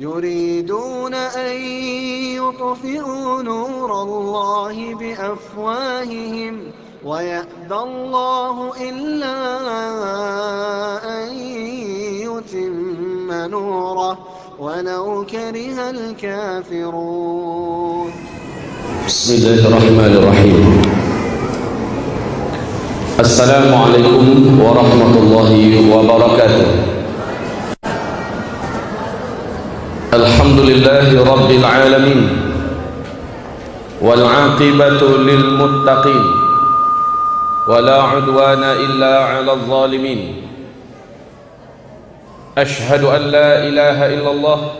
يريدون أن يطفئوا نور الله بأفواههم ويأبى الله إلا أن يتم نوره ولو كره الكافرون. بسم الله الرحمن الرحيم. السلام عليكم ورحمة الله وبركاته. لله رب العالمين والعاقبة للمتقين ولا عدوان إلا على الظالمين أشهد أن لا إله إلا الله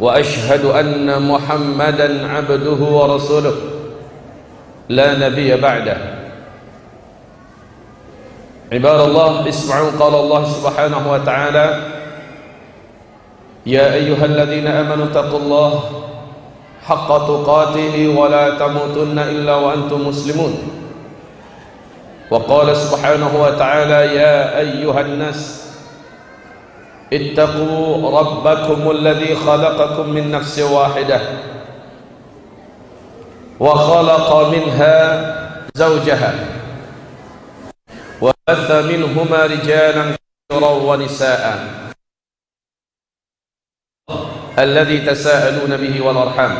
وأشهد أن محمدا عبده ورسوله لا نبي بعده. عباد الله اسمعوا قال الله سبحانه وتعالى يا أيها الذين آمنوا اتقوا الله حق تقاته ولا تموتن إلا وأنتم مسلمون. وقال سبحانه وتعالى يا أيها الناس اتقوا ربكم الذي خلقكم من نفس واحدة وخلق منها زوجها وبث منهما رجالا كثيرا ونساء. الذي تساءلون به والأرحام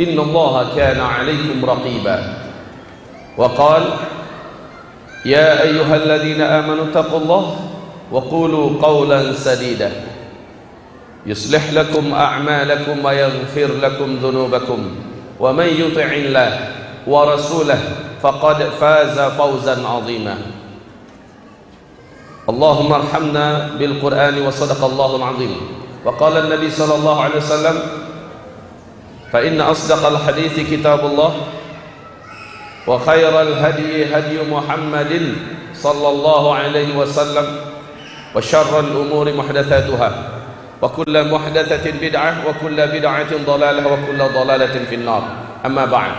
إن الله كان عليكم رقيبا. وقال يا أيها الذين آمنوا اتقوا الله وقولوا قولا سديدا. يصلح لكم أعمالكم ويغفر لكم ذنوبكم. ومن يطع الله ورسوله فقد فاز فوزا عظيما. اللهم ارحمنا بالقرآن وصدق الله العظيم. وقال النبي صلى الله عليه وسلم فإن أصدق الحديث كتاب الله وخير الهدي هدي محمد صلى الله عليه وسلم وشر الأمور محدثاتها وكل محدثة بدعة وكل بدعة ضلالة وكل ضلالة في النار أما بعد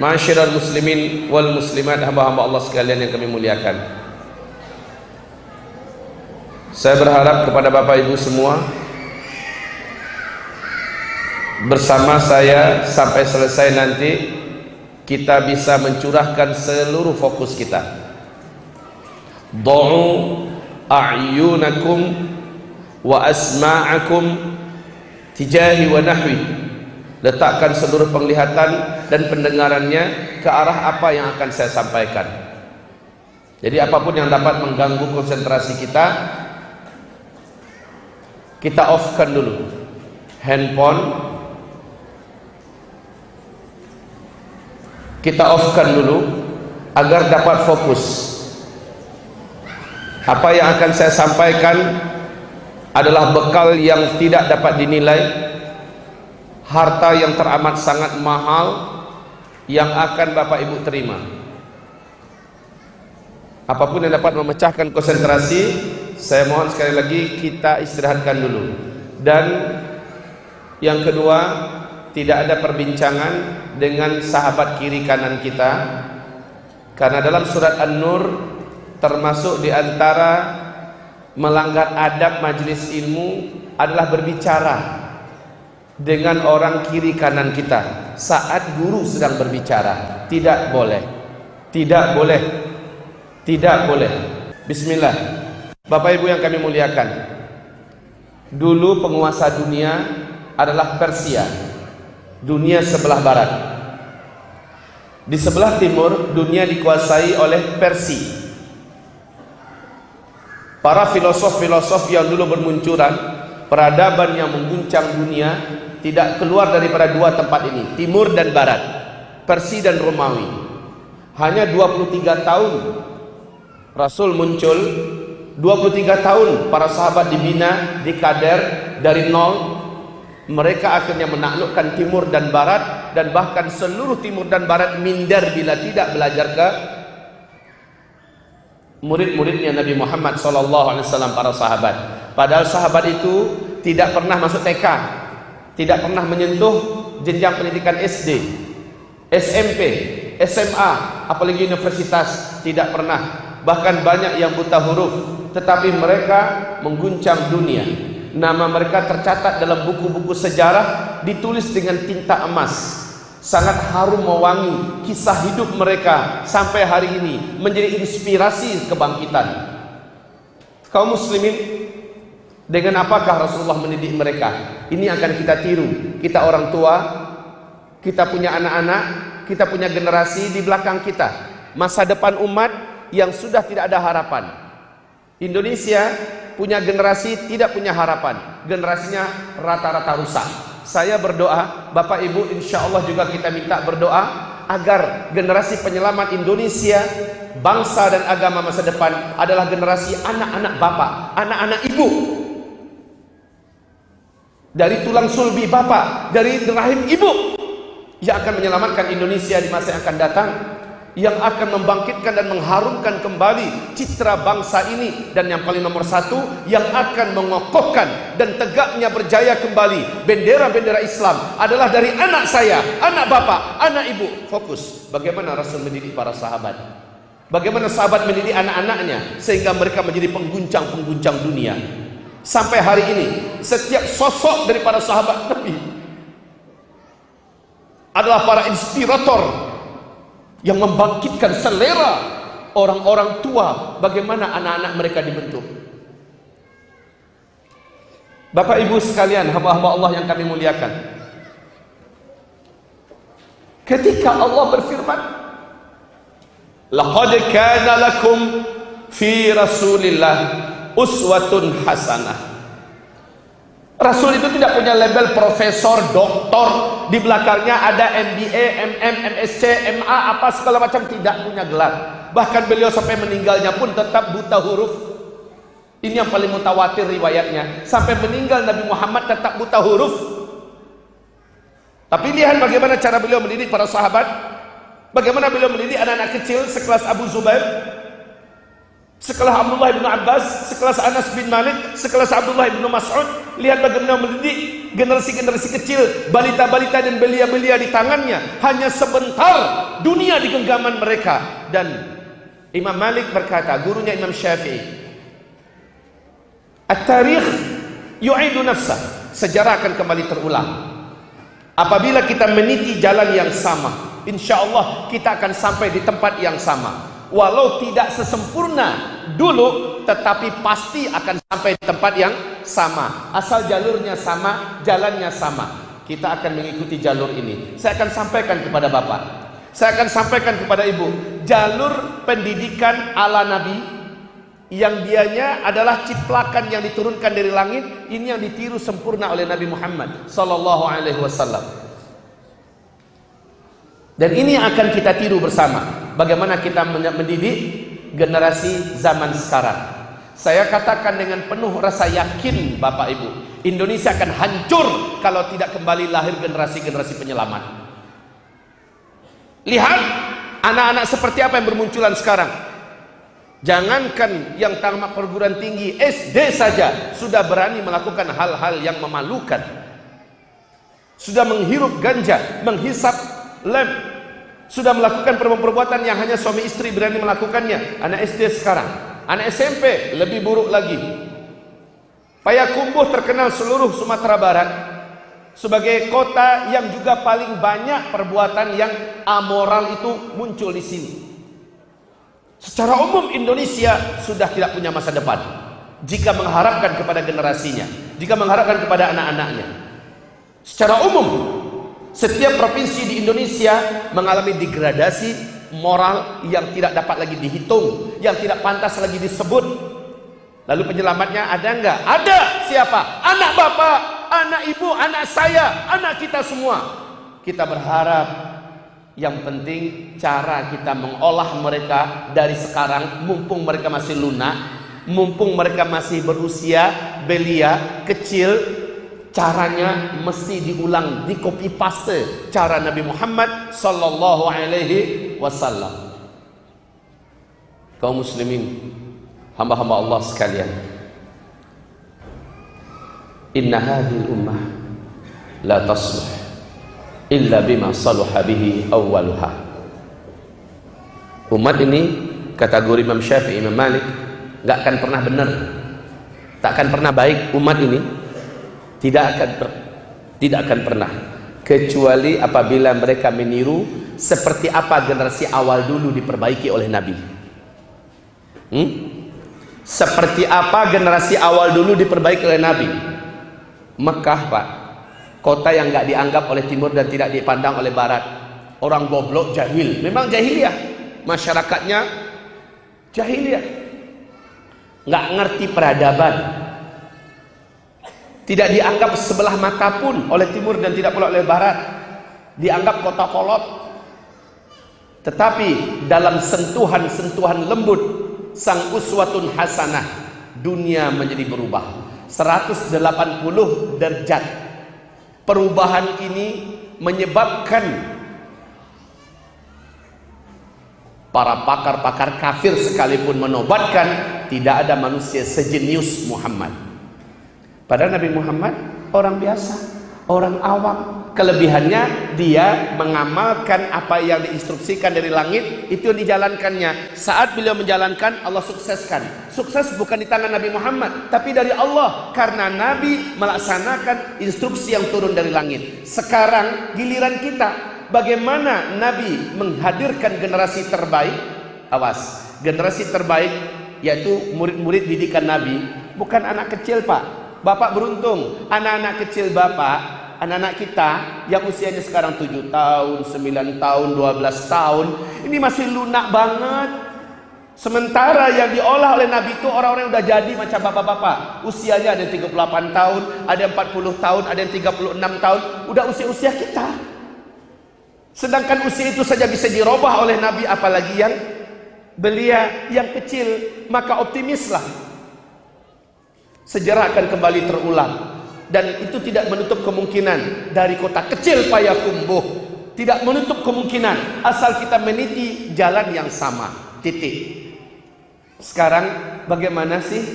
Masyarakat muslimin wal muslimat hamba-hamba Allah sekalian yang kami muliakan Saya berharap kepada Bapak Ibu semua Bersama saya sampai selesai nanti Kita bisa mencurahkan seluruh fokus kita. Do'u a'yunakum wa asma'akum tijahi wa nahwi. Letakkan seluruh penglihatan dan pendengarannya ke arah apa yang akan saya sampaikan. Jadi apa pun yang dapat mengganggu konsentrasi kita kita offkan dulu. Handphone. Kita offkan dulu agar dapat fokus. Apa yang akan saya sampaikan adalah bekal yang tidak dapat dinilai. Harta yang teramat sangat mahal yang akan Bapak Ibu terima. Apa pun yang dapat memecahkan konsentrasi saya mohon sekali lagi kita istirahatkan dulu. Dan yang kedua tidak ada perbincangan dengan sahabat kiri kanan kita. Karena dalam surat An-Nur termasuk di antara melanggar adab majelis ilmu adalah berbicara dengan orang kiri kanan kita. Saat guru sedang berbicara tidak boleh tidak boleh tidak boleh. Bismillah Bapak Ibu yang kami muliakan dulu penguasa dunia adalah Persia dunia sebelah barat di sebelah timur dunia dikuasai oleh Persia Para filosof-filosof yang dulu bermunculan, peradaban yang mengguncang dunia tidak keluar daripada dua tempat ini, timur dan barat, Persia dan Romawi. Hanya 23 tahun Rasul muncul, 23 tahun para sahabat dibina, dikader dari nol. Mereka akhirnya menaklukkan timur dan barat dan bahkan seluruh timur dan barat minder bila tidak belajar ke murid-muridnya Nabi Muhammad SAW para sahabat. Padahal sahabat itu tidak pernah masuk TK, tidak pernah menyentuh jenjang pendidikan SD, SMP, SMA, apalagi universitas tidak pernah. Bahkan banyak yang buta huruf, tetapi mereka mengguncang dunia. Nama mereka tercatat dalam buku-buku sejarah ditulis dengan tinta emas. Sangat harum mewangi kisah hidup mereka sampai hari ini menjadi inspirasi kebangkitan. Kaum muslimin, dengan apakah Rasulullah mendidik mereka? Ini akan kita tiru. Kita orang tua, kita punya anak-anak, kita punya generasi di belakang kita. Masa depan umat yang sudah tidak ada harapan. Indonesia punya generasi tidak punya harapan. Generasinya rata-rata rusak. Saya berdoa, Bapak Ibu insya Allah juga kita minta berdoa agar generasi penyelamat Indonesia, bangsa dan agama masa depan adalah generasi anak-anak Bapak, anak-anak Ibu. Dari tulang sulbi Bapak, dari rahim Ibu yang akan menyelamatkan Indonesia di masa yang akan datang yang akan membangkitkan dan mengharumkan kembali citra bangsa ini dan yang paling nomor satu yang akan mengokohkan dan tegaknya berjaya kembali bendera-bendera Islam adalah dari anak saya, anak bapak, anak ibu. Fokus bagaimana Rasul mendidik para sahabat. Bagaimana sahabat mendidik anak-anaknya sehingga mereka menjadi pengguncang-pengguncang dunia. Sampai hari ini setiap sosok dari para sahabat Nabi adalah para inspirator yang membangkitkan selera orang-orang tua bagaimana anak-anak mereka dibentuk. Bapak Ibu sekalian, hamba-hamba Allah yang kami muliakan. Ketika Allah berfirman, "Laqad kana lakum fi Rasulillah uswatun hasanah." Rasul itu tidak punya label profesor, doktor, di belakangnya ada MBA, MM, MSc, MA, apa segala macam tidak punya gelar. Bahkan beliau sampai meninggalnya pun tetap buta huruf. Ini yang paling mutawatir riwayatnya. Sampai meninggal Nabi Muhammad tetap buta huruf. Tapi lihat bagaimana cara beliau mendidik para sahabat. Bagaimana beliau mendidik anak-anak kecil sekelas Abu Zubair, Sekelas Abdullah bin Abbas, sekelas Anas bin Malik, sekelas Abdullah bin Mas'ud, lihat bagaimana mendidik generasi-generasi kecil, balita-balita dan belia-belia di tangannya. Hanya sebentar dunia di genggaman mereka. Dan Imam Malik berkata, gurunya Imam Syafi'i, At-tarikh yu'idu nafsah. Sejarah akan kembali terulang. Apabila kita meniti jalan yang sama, insya Allah kita akan sampai di tempat yang sama walau tidak sesempurna dulu tetapi pasti akan sampai di tempat yang sama. Asal jalurnya sama jalannya sama. Kita akan mengikuti jalur ini. Saya akan sampaikan kepada Bapak. Saya akan sampaikan kepada Ibu. Jalur pendidikan ala Nabi yang dianya adalah ciplakan yang diturunkan dari langit ini yang ditiru sempurna oleh Nabi Muhammad sallallahu alaihi wasallam. Dan ini akan kita tiru bersama bagaimana kita mendidik generasi zaman sekarang. Saya katakan dengan penuh rasa yakin Bapak Ibu, Indonesia akan hancur kalau tidak kembali lahir generasi-generasi penyelamat. Lihat anak-anak seperti apa yang bermunculan sekarang. Jangankan yang tamat perguruan tinggi SD saja sudah berani melakukan hal-hal yang memalukan. Sudah menghirup ganja, menghisap lem, sudah melakukan perbuatan yang hanya suami istri berani melakukannya. Anak SD sekarang, anak SMP lebih buruk lagi. Payakumbuh terkenal seluruh Sumatera Barat sebagai kota yang juga paling banyak perbuatan yang amoral itu muncul di sini. Secara umum Indonesia sudah tidak punya masa depan jika mengharapkan kepada generasinya, jika mengharapkan kepada anak-anaknya. Secara umum setiap provinsi di Indonesia mengalami degradasi moral yang tidak dapat lagi dihitung, yang tidak pantas lagi disebut. Lalu penyelamatnya ada enggak? Ada. Siapa? Anak bapak, anak ibu, anak saya, anak kita semua. Kita berharap yang penting cara kita mengolah mereka dari sekarang mumpung mereka masih lunak, mumpung mereka masih berusia belia, kecil, caranya mesti diulang di copy paste cara Nabi Muhammad sallallahu alaihi wasallam. Kaum muslimin hamba-hamba Allah sekalian. Inna hadhihi ummah la tasluh illa bima saluha bihi awwaluha. Umat ini kategori Imam Syafi'i Imam Malik nggak akan pernah benar. Tak akan pernah baik umat ini tidak akan tidak akan pernah. Kecuali apabila mereka meniru seperti apa generasi awal dulu diperbaiki oleh Nabi. Hmm? seperti apa generasi awal dulu diperbaiki oleh Nabi? Mekah pak. Kota yang nggak dianggap oleh timur dan tidak dipandang oleh barat. Orang goblok jahil. Memang jahiliyah. Masyarakatnya jahiliyah. Nggak ngerti peradaban tidak dianggap sebelah mata pun oleh timur dan tidak pula oleh barat. Dianggap kota kolot. Tetapi dalam sentuhan-sentuhan lembut sang uswatun hasanah dunia menjadi berubah. 180 derajat. Perubahan ini menyebabkan para pakar-pakar kafir sekalipun menobatkan tidak ada manusia sejenius Muhammad padahal Nabi Muhammad orang biasa orang awam. Kelebihannya dia mengamalkan apa yang diinstruksikan dari langit itu yang dijalankannya. Saat beliau menjalankan Allah sukseskan. Sukses bukan di tangan Nabi Muhammad tapi dari Allah. Karena Nabi melaksanakan instruksi yang turun dari langit. Sekarang giliran kita bagaimana Nabi menghadirkan generasi terbaik? Awas generasi terbaik yaitu murid-murid didikan Nabi bukan anak kecil pak bapak beruntung anak-anak kecil bapak anak-anak kita yang usianya sekarang 7 tahun 9 tahun 12 tahun ini masih lunak banget Sementara yang diolah oleh Nabi itu orang-orang yang udah jadi macam bapak-bapak. Usianya ada 38 tahun, ada 40 tahun, ada yang 36 tahun. Udah usia-usia kita. Sedangkan usia itu saja bisa dirubah oleh Nabi apalagi yang belia yang kecil, maka optimislah. Sejarah akan kembali terulang dan itu tidak menutup kemungkinan dari kota kecil Payakumbuh tidak menutup kemungkinan asal kita meniti jalan yang sama. Titik. Sekarang bagaimana sih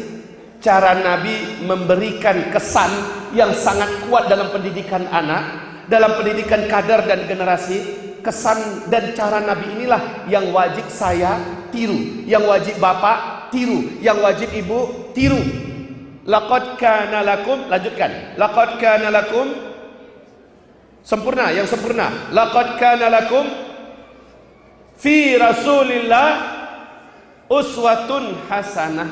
cara Nabi memberikan kesan yang sangat kuat dalam pendidikan anak? dalam pendidikan kader dan generasi kesan dan cara Nabi inilah yang wajib saya tiru yang wajib bapak tiru yang wajib ibu tiru laqad kana lakum lanjutkan laqad kana lakum sempurna yang sempurna laqad kana lakum fi rasulillah uswatun hasanah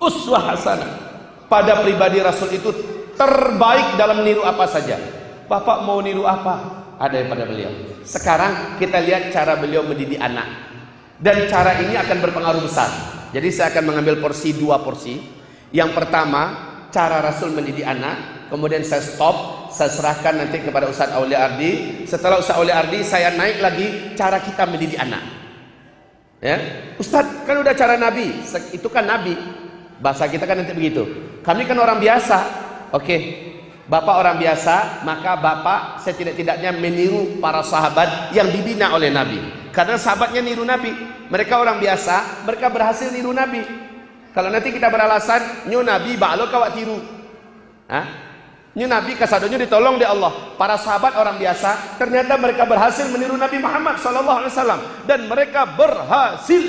uswah hasanah pada pribadi rasul itu terbaik dalam niru apa saja. Bapak mau niru apa? Ada yang pada beliau. Sekarang kita lihat cara beliau mendidik anak. Dan cara ini akan berpengaruh besar. Jadi saya akan mengambil porsi dua porsi. Yang pertama, cara Rasul mendidik anak. Kemudian saya stop, saya serahkan nanti kepada Ustaz Aulia Ardi. Setelah Ustaz Aulia Ardi, saya naik lagi cara kita mendidik anak. Ya, Ustaz kan udah cara Nabi, itu kan Nabi. Bahasa kita kan nanti begitu. Kami kan orang biasa, Oke, Bapak orang biasa, maka Bapak setidak-tidaknya meniru para sahabat yang dibina oleh Nabi. Karena sahabatnya niru Nabi. Mereka orang biasa, mereka berhasil niru Nabi. Kalau nanti kita beralasan, nyu Nabi balo kawat tiru. Hah? Nyu Nabi kasadonya ditolong di Allah. Para sahabat orang biasa, ternyata mereka berhasil meniru Nabi Muhammad SAW dan mereka berhasil.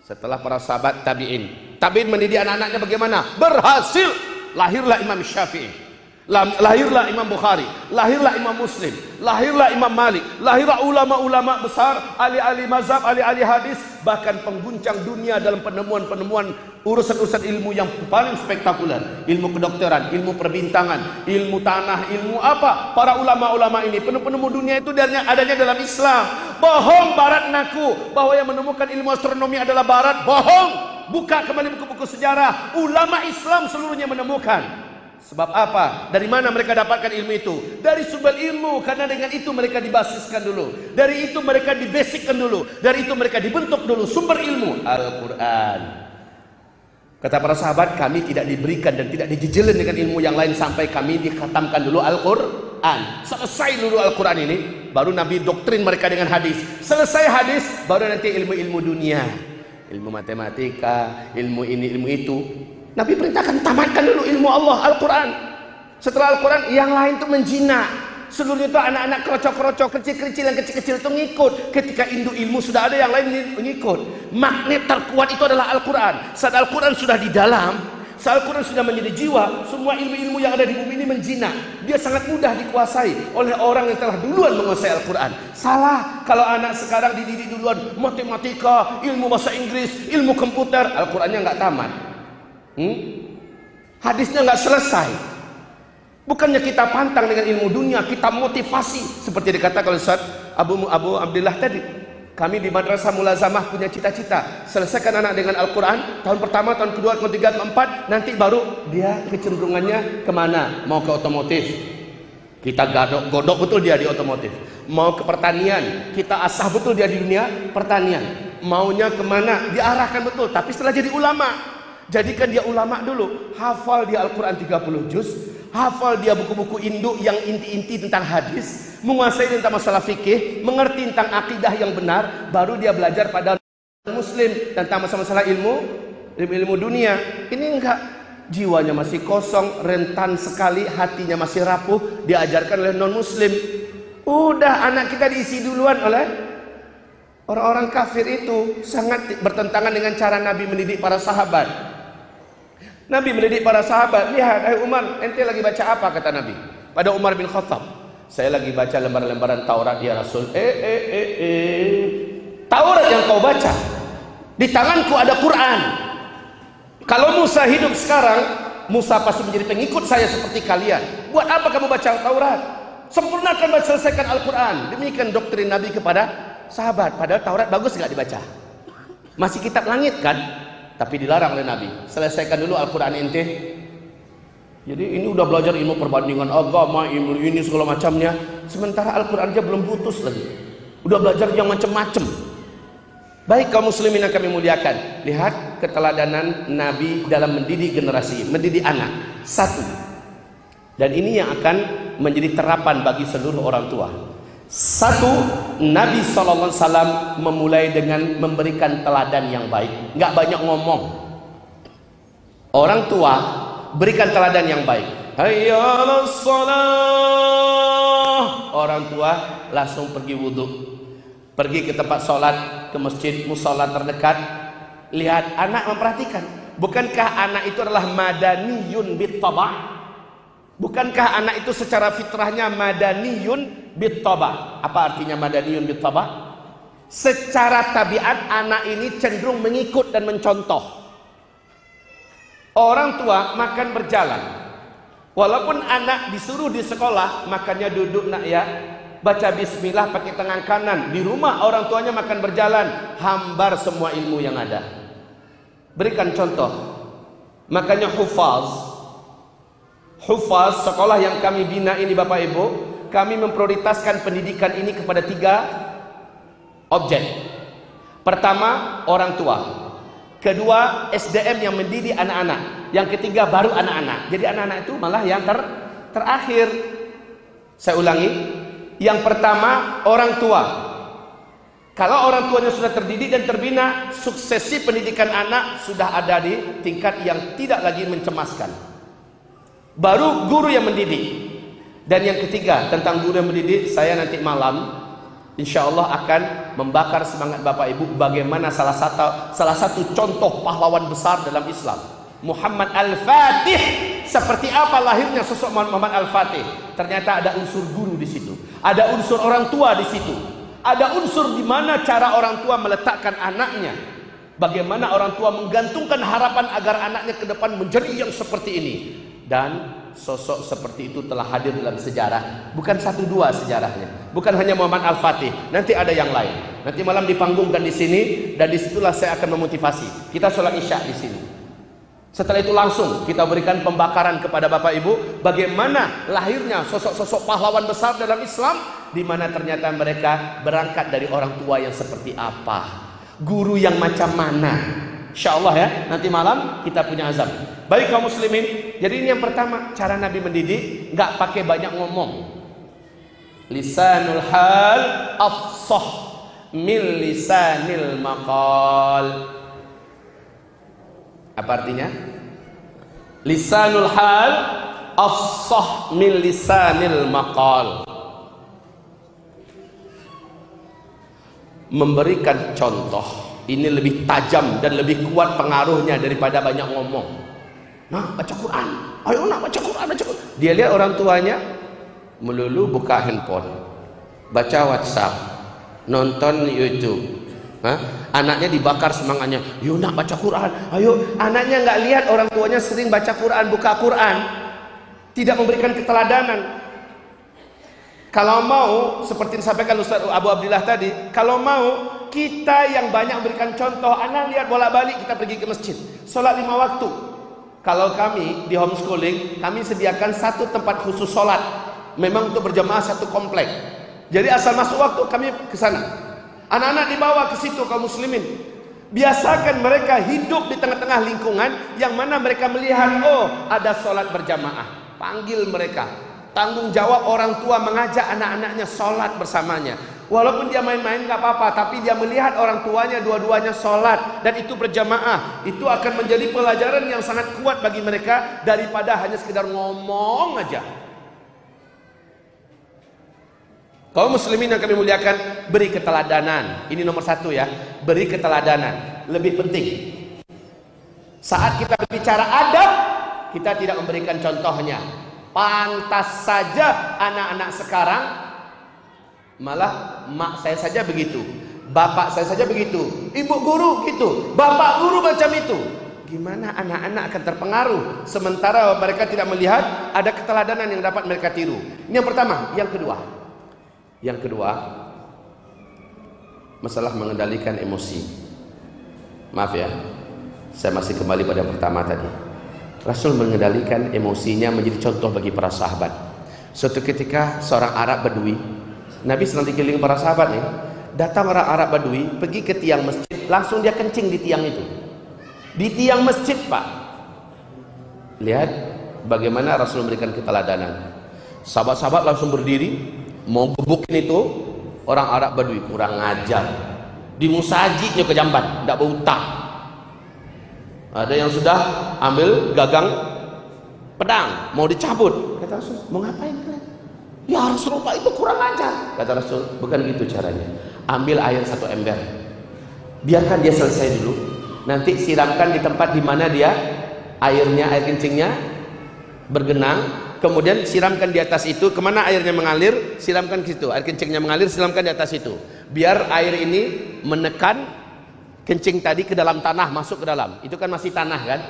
Setelah para sahabat tabiin, tabiin mendidik anak-anaknya bagaimana? Berhasil lahirlah Imam Syafi'i lahirlah Imam Bukhari lahirlah Imam Muslim lahirlah Imam Malik lahirlah ulama-ulama besar ahli-ahli mazhab ahli-ahli hadis bahkan pengguncang dunia dalam penemuan-penemuan urusan-urusan ilmu yang paling spektakuler. Ilmu kedokteran ilmu perbintangan ilmu tanah ilmu apa? Para ulama-ulama ini penemu-penemu dunia itu adanya dalam Islam. Bohong barat ngaku bahwa yang menemukan ilmu astronomi adalah barat. Bohong! Buka kembali buku-buku sejarah. Ulama Islam seluruhnya menemukan sebab apa? Dari mana mereka dapatkan ilmu itu? Dari sumber ilmu karena dengan itu mereka dibasiskan dulu. Dari itu mereka dibesikkan dulu. Dari itu mereka dibentuk dulu sumber ilmu Al-Qur'an. Kata para sahabat, kami tidak diberikan dan tidak dijejelin dengan ilmu yang lain sampai kami dikhatamkan dulu Al-Qur'an. Selesai dulu Al-Qur'an ini, baru Nabi doktrin mereka dengan hadis. Selesai hadis, baru nanti ilmu-ilmu dunia ilmu matematika, ilmu ini, ilmu itu. Nabi perintahkan tamatkan dulu ilmu Allah, Al-Quran. Setelah Al-Quran, yang lain itu menjina. Seluruhnya itu anak-anak kerocok-kerocok kecil-kecil yang kecil-kecil itu ngikut. Ketika induk ilmu sudah ada yang lain ngikut. Magnet terkuat itu adalah Al-Quran. Saat Al-Quran sudah di dalam, saat Al-Quran sudah menjadi jiwa, semua ilmu-ilmu yang ada di bumi ini menjinak. Dia sangat mudah dikuasai oleh orang yang telah duluan menguasai Al-Quran. Salah kalau anak sekarang dididik duluan matematika, ilmu bahasa Inggris, ilmu komputer, Al-Qurannya nggak tamat. Hmm? Hadisnya nggak selesai. Bukannya kita pantang dengan ilmu dunia, kita motivasi seperti dikatakan oleh Ustaz Abu Abu Abdullah tadi. Kami di Madrasah Mulazamah punya cita-cita selesaikan anak dengan Al-Quran tahun pertama, tahun kedua, tahun ketiga, keempat nanti baru dia kecenderungannya ke mana? Mau ke otomotif kita godok, godok betul dia di otomotif mau ke pertanian kita asah betul dia di dunia pertanian maunya ke mana diarahkan betul tapi setelah jadi ulama Jadikan dia ulama dulu. Hafal dia Al-Quran 30 juz. Hafal dia buku-buku induk yang inti-inti tentang hadis. Menguasai tentang masalah fikih. Mengerti tentang akidah yang benar. Baru dia belajar pada muslim. Tentang masalah-masalah ilmu. Ilmu dunia. Ini enggak. Jiwanya masih kosong. Rentan sekali. Hatinya masih rapuh. Diajarkan oleh non-muslim. Udah anak kita diisi duluan oleh Orang-orang kafir itu sangat bertentangan dengan cara Nabi mendidik para sahabat. Nabi mendidik para sahabat, lihat, hai Umar, ente lagi baca apa kata Nabi? Pada Umar bin Khattab, saya lagi baca lembaran-lembaran Taurat ya Rasul. Eh, eh, eh, eh. Taurat yang kau baca, di tanganku ada Quran. Kalau Musa hidup sekarang, Musa pasti menjadi pengikut saya seperti kalian. Buat apa kamu baca Taurat? Sempurnakan baca selesaikan Al-Quran. Demikian doktrin Nabi kepada sahabat. Padahal Taurat bagus nggak dibaca? Masih kitab langit kan? Tapi dilarang oleh Nabi. Selesaikan dulu Al-Quran ente. Jadi ini udah belajar ilmu perbandingan agama, ilmu ini segala macamnya. Sementara Al-Quran aja belum putus lagi. Udah belajar yang macam-macam. Baik kaum muslimin yang kami muliakan. Lihat keteladanan Nabi dalam mendidik generasi, mendidik anak. Satu. Dan ini yang akan menjadi terapan bagi seluruh orang tua. Satu, Nabi SAW memulai dengan memberikan teladan yang baik. Nggak banyak ngomong. Orang tua berikan teladan yang baik. Orang tua langsung pergi wudhu. Pergi ke tempat sholat, ke masjid, musola terdekat. Lihat anak memperhatikan. Bukankah anak itu adalah madaniyun bittabah? Bukankah anak itu secara fitrahnya madaniyun bittaba? Apa artinya madaniyun bittaba? Secara tabiat anak ini cenderung mengikut dan mencontoh. Orang tua makan berjalan. Walaupun anak disuruh di sekolah, makannya duduk nak ya. Baca bismillah pakai tangan kanan. Di rumah orang tuanya makan berjalan. Hambar semua ilmu yang ada. Berikan contoh. Makanya hufaz Hufaz sekolah yang kami bina ini Bapak Ibu kami memprioritaskan pendidikan ini kepada tiga objek. Pertama orang tua. Kedua SDM yang mendidik anak-anak. Yang ketiga baru anak-anak. Jadi anak-anak itu malah yang ter terakhir. Saya ulangi. Yang pertama orang tua. Kalau orang tuanya sudah terdidik dan terbina suksesi pendidikan anak sudah ada di tingkat yang tidak lagi mencemaskan. Baru guru yang mendidik. Dan yang ketiga tentang guru yang mendidik, saya nanti malam insya Allah akan membakar semangat Bapak Ibu bagaimana salah satu salah satu contoh pahlawan besar dalam Islam. Muhammad Al-Fatih. Seperti apa lahirnya sosok Muhammad Al-Fatih? Ternyata ada unsur guru di situ, ada unsur orang tua di situ, ada unsur di mana cara orang tua meletakkan anaknya, bagaimana orang tua menggantungkan harapan agar anaknya ke depan menjadi yang seperti ini. Dan sosok seperti itu telah hadir dalam sejarah. Bukan satu dua sejarahnya. Bukan hanya Muhammad Al-Fatih. Nanti ada yang lain. Nanti malam dipanggungkan di sini dan di situlah saya akan memotivasi. Kita sholat isya di sini. Setelah itu langsung kita berikan pembakaran kepada Bapak Ibu bagaimana lahirnya sosok-sosok pahlawan besar dalam Islam di mana ternyata mereka berangkat dari orang tua yang seperti apa guru yang macam mana Insya Allah ya, nanti malam kita punya azab. Baik kaum muslimin, jadi ini yang pertama cara Nabi mendidik, nggak pakai banyak ngomong. Lisanul hal afsah min lisanil maqal. Apa artinya? Lisanul hal afsah min lisanil maqal. Memberikan contoh ini lebih tajam dan lebih kuat pengaruhnya daripada banyak ngomong nah baca Quran ayo nak baca Quran baca Quran dia lihat orang tuanya melulu buka handphone baca WhatsApp nonton YouTube Hah? Anaknya dibakar semangatnya. Yuk nak baca Quran. Ayo. Anaknya nggak lihat orang tuanya sering baca Quran, buka Quran. Tidak memberikan keteladanan. Kalau mau, seperti disampaikan Ustaz Abu Abdillah tadi, kalau mau kita yang banyak memberikan contoh, anak lihat bola balik kita pergi ke masjid, sholat lima waktu. Kalau kami di homeschooling, kami sediakan satu tempat khusus sholat, memang untuk berjamaah satu komplek. Jadi asal masuk waktu kami ke sana. Anak-anak dibawa ke situ kaum muslimin. Biasakan mereka hidup di tengah-tengah lingkungan yang mana mereka melihat oh ada sholat berjamaah. Panggil mereka. Tanggung jawab orang tua mengajak anak-anaknya sholat bersamanya. Walaupun dia main-main gak apa-apa, tapi dia melihat orang tuanya dua-duanya sholat dan itu berjamaah. Itu akan menjadi pelajaran yang sangat kuat bagi mereka daripada hanya sekedar ngomong aja. Kaum muslimin yang kami muliakan, beri keteladanan. Ini nomor satu ya, beri keteladanan. Lebih penting. Saat kita berbicara adab, kita tidak memberikan contohnya. Pantas saja anak-anak sekarang, malah mak saya saja begitu, bapak saya saja begitu, ibu guru gitu, bapak guru macam itu. Gimana anak-anak akan terpengaruh sementara mereka tidak melihat ada keteladanan yang dapat mereka tiru. Ini yang pertama, yang kedua, yang kedua, masalah mengendalikan emosi. Maaf ya, saya masih kembali pada pertama tadi. Rasul mengendalikan emosinya menjadi contoh bagi para sahabat. Suatu ketika seorang Arab Badui, Nabi sedang dikelilingi para sahabat nih. Datang orang Arab Badui, pergi ke tiang masjid, langsung dia kencing di tiang itu. Di tiang masjid, Pak. Lihat bagaimana Rasul memberikan keteladanan. Sahabat-sahabat langsung berdiri, mau gebukin itu orang Arab Badui kurang ngajar dimusajinya ke jamban tidak berhutang ada yang sudah ambil gagang pedang mau dicabut kata Rasul mau ngapain kalian ya Rasulullah itu kurang ajar. Kata Rasul bukan gitu caranya. Ambil air satu ember. Biarkan dia selesai dulu. Nanti siramkan di tempat di mana dia airnya air kencingnya bergenang. Kemudian siramkan di atas itu. Ke mana airnya mengalir? Siramkan ke situ. Air kencingnya mengalir siramkan di atas itu. Biar air ini menekan kencing tadi ke dalam tanah masuk ke dalam. Itu kan masih tanah kan?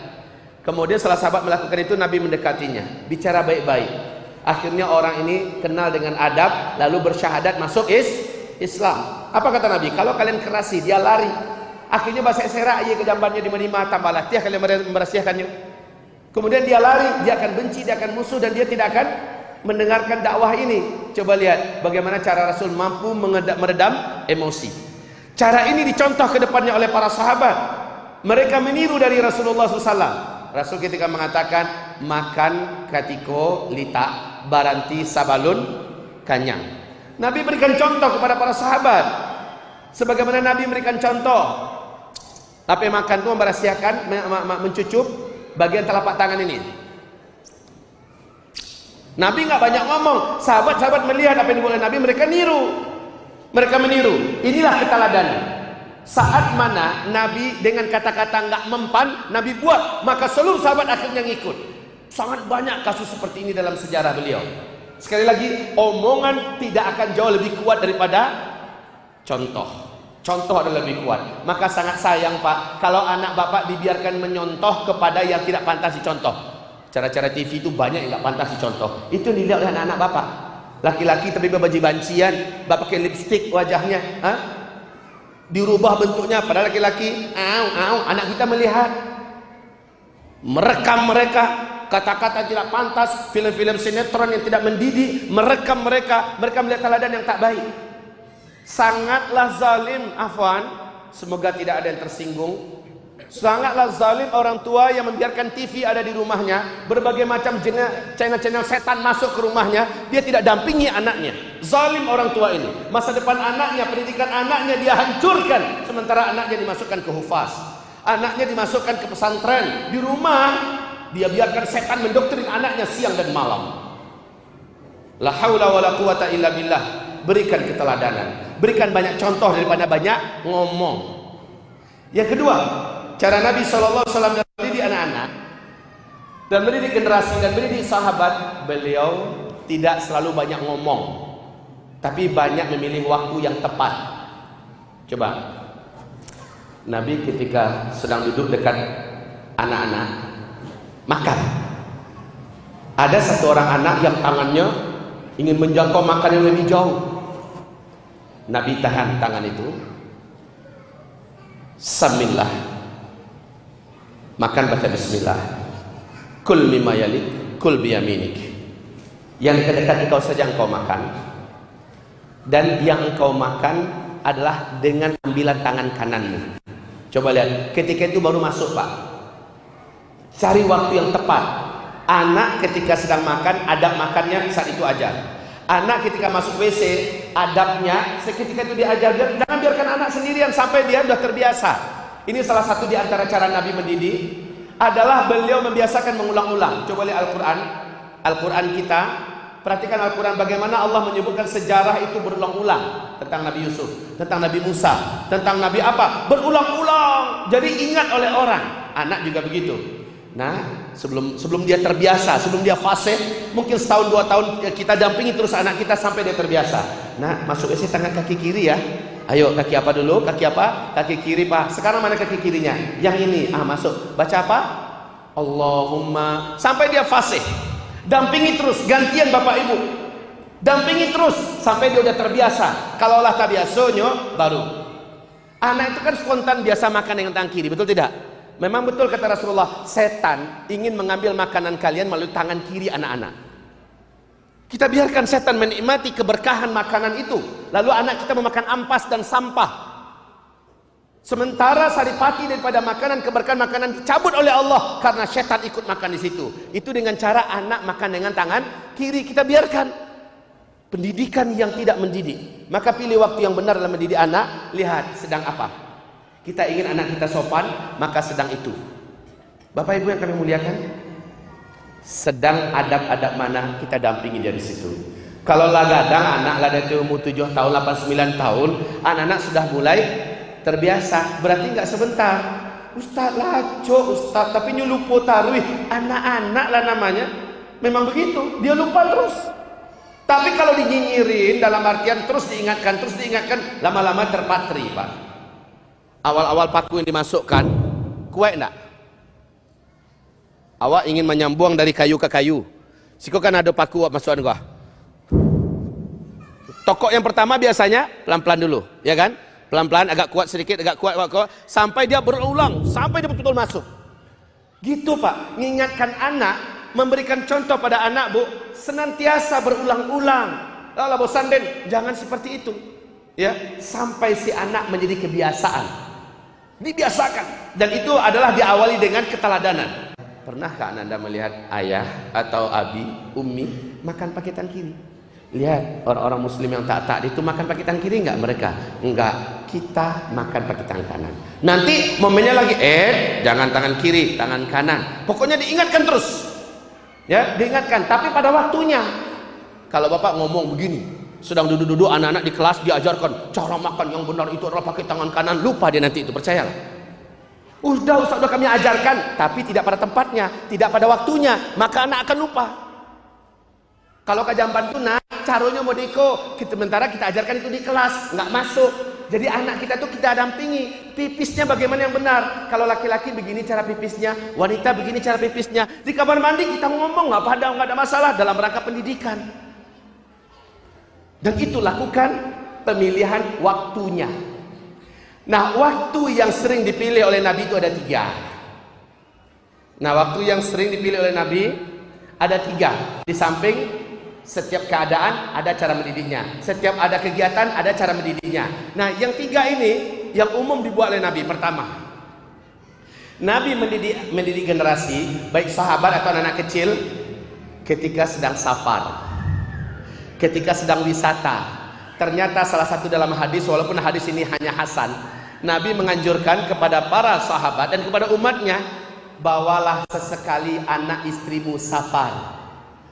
Kemudian setelah sahabat melakukan itu Nabi mendekatinya. Bicara baik-baik akhirnya orang ini kenal dengan adab lalu bersyahadat masuk is Islam apa kata Nabi kalau kalian kerasi dia lari akhirnya bahasa serak ia ke jambannya di mana tambah latih kalian merahsiakannya Kemudian dia lari, dia akan benci, dia akan musuh dan dia tidak akan mendengarkan dakwah ini. Coba lihat bagaimana cara Rasul mampu meredam emosi. Cara ini dicontoh ke depannya oleh para sahabat. Mereka meniru dari Rasulullah SAW. Rasul ketika mengatakan makan katiko lita baranti sabalun kanyang. Nabi berikan contoh kepada para sahabat. Sebagaimana Nabi memberikan contoh. Apa yang makan itu memberasiakan, mencucup, bagian telapak tangan ini. Nabi nggak banyak ngomong, sahabat-sahabat melihat apa yang dibuat Nabi, mereka niru. Mereka meniru. Inilah keteladanan. Saat mana Nabi dengan kata-kata nggak mempan, Nabi buat, maka seluruh sahabat akhirnya ngikut. Sangat banyak kasus seperti ini dalam sejarah beliau. Sekali lagi, omongan tidak akan jauh lebih kuat daripada contoh. Contoh adalah lebih kuat. Maka sangat sayang Pak, kalau anak Bapak dibiarkan menyontoh kepada yang tidak pantas dicontoh. Cara-cara TV itu banyak yang tidak pantas dicontoh. Itu dilihat oleh anak-anak Bapak. Laki-laki tapi berbaju bancian, Bapak pakai lipstick wajahnya, ha? dirubah bentuknya pada laki-laki, anak kita melihat merekam mereka kata-kata tidak pantas, film-film sinetron yang tidak mendidik, merekam mereka, mereka melihat teladan yang tak baik. Sangatlah zalim afwan. Semoga tidak ada yang tersinggung. Sangatlah zalim orang tua yang membiarkan TV ada di rumahnya berbagai macam channel-channel setan masuk ke rumahnya dia tidak dampingi anaknya. Zalim orang tua ini. Masa depan anaknya pendidikan anaknya dia hancurkan sementara anaknya dimasukkan ke hufaz. Anaknya dimasukkan ke pesantren. Di rumah dia biarkan setan mendoktrin anaknya siang dan malam la haula wala quwata illa billah berikan keteladanan berikan banyak contoh daripada banyak ngomong. Yang kedua, cara Nabi SAW mendidik anak-anak dan mendidik generasi dan mendidik sahabat, beliau tidak selalu banyak ngomong, tapi banyak memilih waktu yang tepat. Coba, Nabi ketika sedang duduk dekat anak-anak makan, ada satu orang anak yang tangannya ingin menjangkau makan yang lebih jauh. Nabi tahan tangan itu. Samillah. Makan baca bismillah. Kul mimma yalik, kul biyaminik. Yang dekat-dekat engkau saja engkau makan. Dan yang engkau makan adalah dengan ambilan tangan kananmu. Coba lihat, ketika itu baru masuk Pak. Cari waktu yang tepat Anak ketika sedang makan, adab makannya saat itu aja. Anak ketika masuk WC, adabnya seketika itu diajar. Jangan biarkan anak sendirian sampai dia sudah terbiasa. Ini salah satu di antara cara Nabi mendidik adalah beliau membiasakan mengulang-ulang. Coba lihat Al-Qur'an. Al-Qur'an kita, perhatikan Al-Qur'an bagaimana Allah menyebutkan sejarah itu berulang-ulang tentang Nabi Yusuf, tentang Nabi Musa, tentang Nabi apa? Berulang-ulang. Jadi ingat oleh orang. Anak juga begitu. Nah, sebelum sebelum dia terbiasa, sebelum dia fase, mungkin setahun dua tahun kita dampingi terus anak kita sampai dia terbiasa. Nah, masuk isi tangan kaki kiri ya. Ayo kaki apa dulu? Kaki apa? Kaki kiri pak. Sekarang mana kaki kirinya? Yang ini. Ah masuk. Baca apa? Allahumma. Sampai dia fase. Dampingi terus. Gantian bapak ibu. Dampingi terus sampai dia udah terbiasa. Kalau lah tak biasanya baru. Anak itu kan spontan biasa makan dengan tangan kiri, betul tidak? Memang betul kata Rasulullah, setan ingin mengambil makanan kalian melalui tangan kiri anak-anak. Kita biarkan setan menikmati keberkahan makanan itu. Lalu anak kita memakan ampas dan sampah. Sementara saripati daripada makanan keberkahan makanan dicabut oleh Allah karena setan ikut makan di situ. Itu dengan cara anak makan dengan tangan kiri kita biarkan. Pendidikan yang tidak mendidik. Maka pilih waktu yang benar dalam mendidik anak. Lihat sedang apa. Kita ingin anak kita sopan, maka sedang itu. Bapak Ibu yang kami muliakan, sedang adab-adab mana kita dampingi dari situ. Kalau lagadang anak lada itu umur 7 tahun, 8, 9 tahun, anak-anak sudah mulai terbiasa. Berarti nggak sebentar. Ustaz laco, Ustaz, tapi nyulupo taruh anak-anak lah namanya. Memang begitu, dia lupa terus. Tapi kalau dinyinyirin dalam artian terus diingatkan, terus diingatkan, lama-lama terpatri, Pak awal-awal paku yang dimasukkan kuat enggak? Awak ingin menyambung dari kayu ke kayu. Siko kan ada paku awak masukkan gua. Tokok yang pertama biasanya pelan-pelan dulu, ya kan? Pelan-pelan agak kuat sedikit, agak kuat, agak kuat sampai dia berulang, sampai dia betul-betul masuk. Gitu Pak, mengingatkan anak, memberikan contoh pada anak Bu, senantiasa berulang-ulang. Kalau bosan den, jangan seperti itu. Ya, sampai si anak menjadi kebiasaan. Dibiasakan. Dan itu adalah diawali dengan keteladanan. Pernahkah Anda melihat ayah atau abi, umi makan pakai tangan kiri? Lihat orang-orang muslim yang tak tak itu makan pakai tangan kiri enggak mereka? Enggak. Kita makan pakai tangan kanan. Nanti momennya lagi eh jangan tangan kiri, tangan kanan. Pokoknya diingatkan terus. Ya, diingatkan tapi pada waktunya. Kalau Bapak ngomong begini, sedang duduk-duduk anak-anak di kelas diajarkan cara makan yang benar itu adalah pakai tangan kanan. Lupa dia nanti itu percayalah. Udah Ustaz sudah kami ajarkan. Tapi tidak pada tempatnya tidak pada waktunya maka anak akan lupa. Kalau kajampan tuna caranya mau diko sementara kita ajarkan itu di kelas nggak masuk. Jadi anak kita tuh kita dampingi pipisnya bagaimana yang benar. Kalau laki-laki begini cara pipisnya wanita begini cara pipisnya. Di kamar mandi kita ngomong nggak pada nggak ada masalah dalam rangka pendidikan dan itu lakukan pemilihan waktunya. Nah, waktu yang sering dipilih oleh Nabi itu ada tiga. Nah, waktu yang sering dipilih oleh Nabi ada tiga. Di samping setiap keadaan ada cara mendidiknya. Setiap ada kegiatan ada cara mendidiknya. Nah, yang tiga ini yang umum dibuat oleh Nabi. Pertama, Nabi mendidik, mendidik generasi, baik sahabat atau anak, -anak kecil, ketika sedang safar ketika sedang wisata. Ternyata salah satu dalam hadis walaupun hadis ini hanya hasan, Nabi menganjurkan kepada para sahabat dan kepada umatnya, bawalah sesekali anak istrimu safar.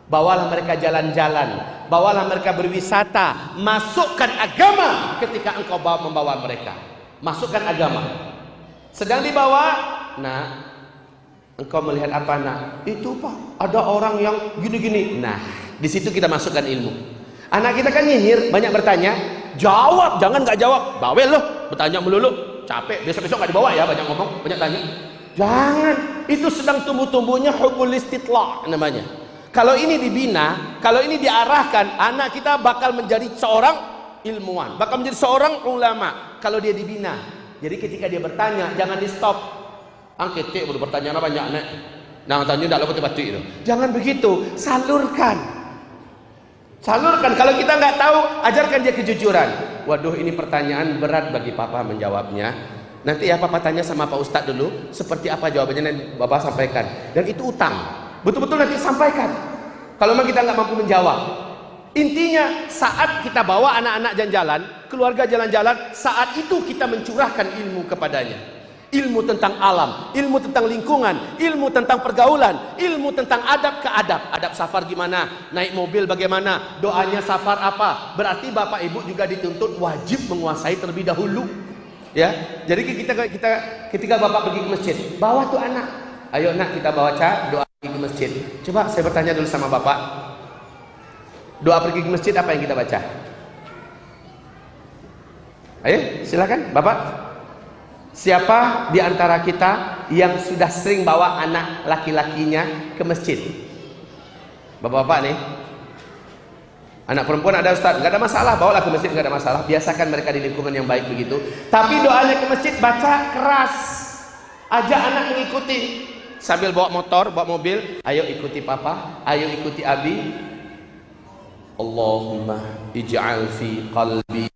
Bawalah mereka jalan-jalan, bawalah mereka berwisata, masukkan agama ketika engkau bawa membawa mereka. Masukkan agama. Sedang dibawa, nah engkau melihat apa nak? Itu pak, ada orang yang gini-gini. Nah, di situ kita masukkan ilmu. Anak kita kan nyinyir, banyak bertanya, jawab, jangan nggak jawab. Bawel loh, bertanya melulu, capek. Besok-besok nggak dibawa ya, banyak ngomong, banyak tanya. Jangan, itu sedang tumbuh-tumbuhnya hubul istitla namanya. Kalau ini dibina, kalau ini diarahkan, anak kita bakal menjadi seorang ilmuwan, bakal menjadi seorang ulama kalau dia dibina. Jadi ketika dia bertanya, jangan di stop. Angket baru bertanya apa banyak nek. Nah, tanya tidak lupa batu itu. Jangan begitu, salurkan. Salurkan. Kalau kita nggak tahu, ajarkan dia kejujuran. Waduh, ini pertanyaan berat bagi papa menjawabnya. Nanti ya papa tanya sama Pak Ustadz dulu, seperti apa jawabannya nanti bapak sampaikan. Dan itu utang. Betul-betul nanti sampaikan. Kalau memang kita nggak mampu menjawab. Intinya saat kita bawa anak-anak jalan-jalan, keluarga jalan-jalan, saat itu kita mencurahkan ilmu kepadanya. Ilmu tentang alam, ilmu tentang lingkungan, ilmu tentang pergaulan, ilmu tentang adab ke adab. Adab safar gimana? Naik mobil bagaimana? Doanya safar apa? Berarti Bapak Ibu juga dituntut wajib menguasai terlebih dahulu. Ya. Jadi kita kita ketika Bapak pergi ke masjid, bawa tuh anak. Ayo nak kita baca doa ke masjid. Coba saya bertanya dulu sama Bapak. Doa pergi ke masjid apa yang kita baca? Ayo, silakan Bapak. Siapa di antara kita yang sudah sering bawa anak laki-lakinya ke masjid? Bapak-bapak nih. Anak perempuan ada Ustaz, nggak ada masalah, bawalah ke masjid nggak ada masalah. Biasakan mereka di lingkungan yang baik begitu. Tapi doanya ke masjid baca keras. Ajak anak mengikuti sambil bawa motor, bawa mobil, ayo ikuti papa, ayo ikuti abi. Allahumma ij'al fi qalbi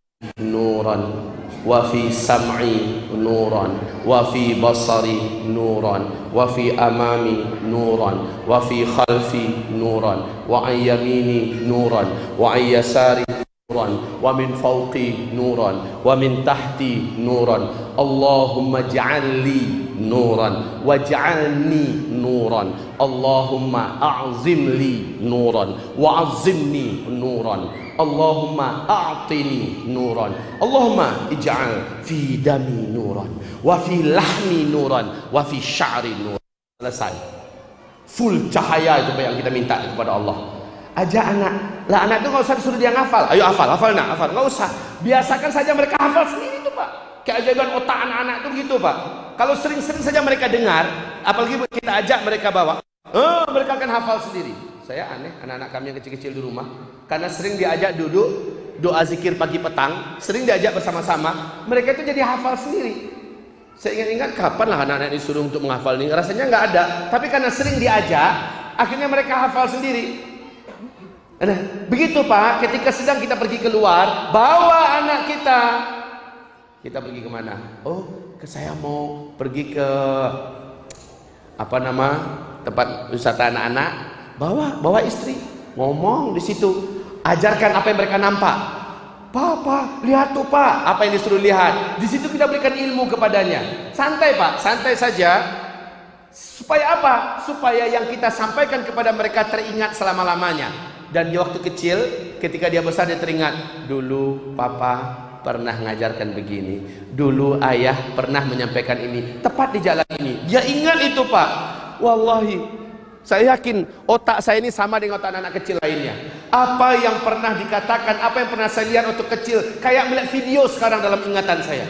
nuran wa fi sam'i nuran wa fi basari nuran wa fi amami nuran wa fi khalfi nuran wa an yamini nuran wa an yasari nuran wa min fawqi nuran wa min tahti nuran Allahumma ja'alli nuran waj'alni nuran Allahumma a'zim li nuran wa'azzimni nuran Allahumma a'tini nuran Allahumma ij'al fi dami nuran wa fi lahmi nuran wa fi sya'ri nuran selesai. Full cahaya itu yang kita minta kepada Allah. Ajak anak lah anak itu nggak usah disuruh dia ngafal. Ayo hafal hafal nak hafal. Nggak usah. Biasakan saja mereka hafal sendiri tuh pak. Keajaiban otak anak-anak itu gitu pak. Kalau sering-sering saja mereka dengar apalagi kita ajak mereka bawa oh, mereka akan hafal sendiri. Saya aneh anak-anak kami yang kecil-kecil di rumah. Karena sering diajak duduk doa zikir pagi petang sering diajak bersama-sama mereka itu jadi hafal sendiri. Saya ingat-ingat kapan lah anak-anak disuruh untuk menghafal ini? Rasanya nggak ada. Tapi karena sering diajak akhirnya mereka hafal sendiri begitu Pak, ketika sedang kita pergi keluar, bawa anak kita kita pergi ke mana? Oh, ke saya mau pergi ke apa nama tempat wisata anak-anak. Bawa, bawa istri. Ngomong di situ. Ajarkan apa yang mereka nampak. Papa, lihat tuh Pak, apa yang disuruh lihat. Di situ kita berikan ilmu kepadanya. Santai Pak, santai saja. Supaya apa? Supaya yang kita sampaikan kepada mereka teringat selama-lamanya. Dan di waktu kecil, ketika dia besar dia teringat. Dulu Papa pernah mengajarkan begini. Dulu ayah pernah menyampaikan ini. Tepat di jalan ini. Dia ingat itu pak. Wallahi. Saya yakin otak saya ini sama dengan otak anak, kecil lainnya. Apa yang pernah dikatakan, apa yang pernah saya lihat untuk kecil. Kayak melihat video sekarang dalam ingatan saya.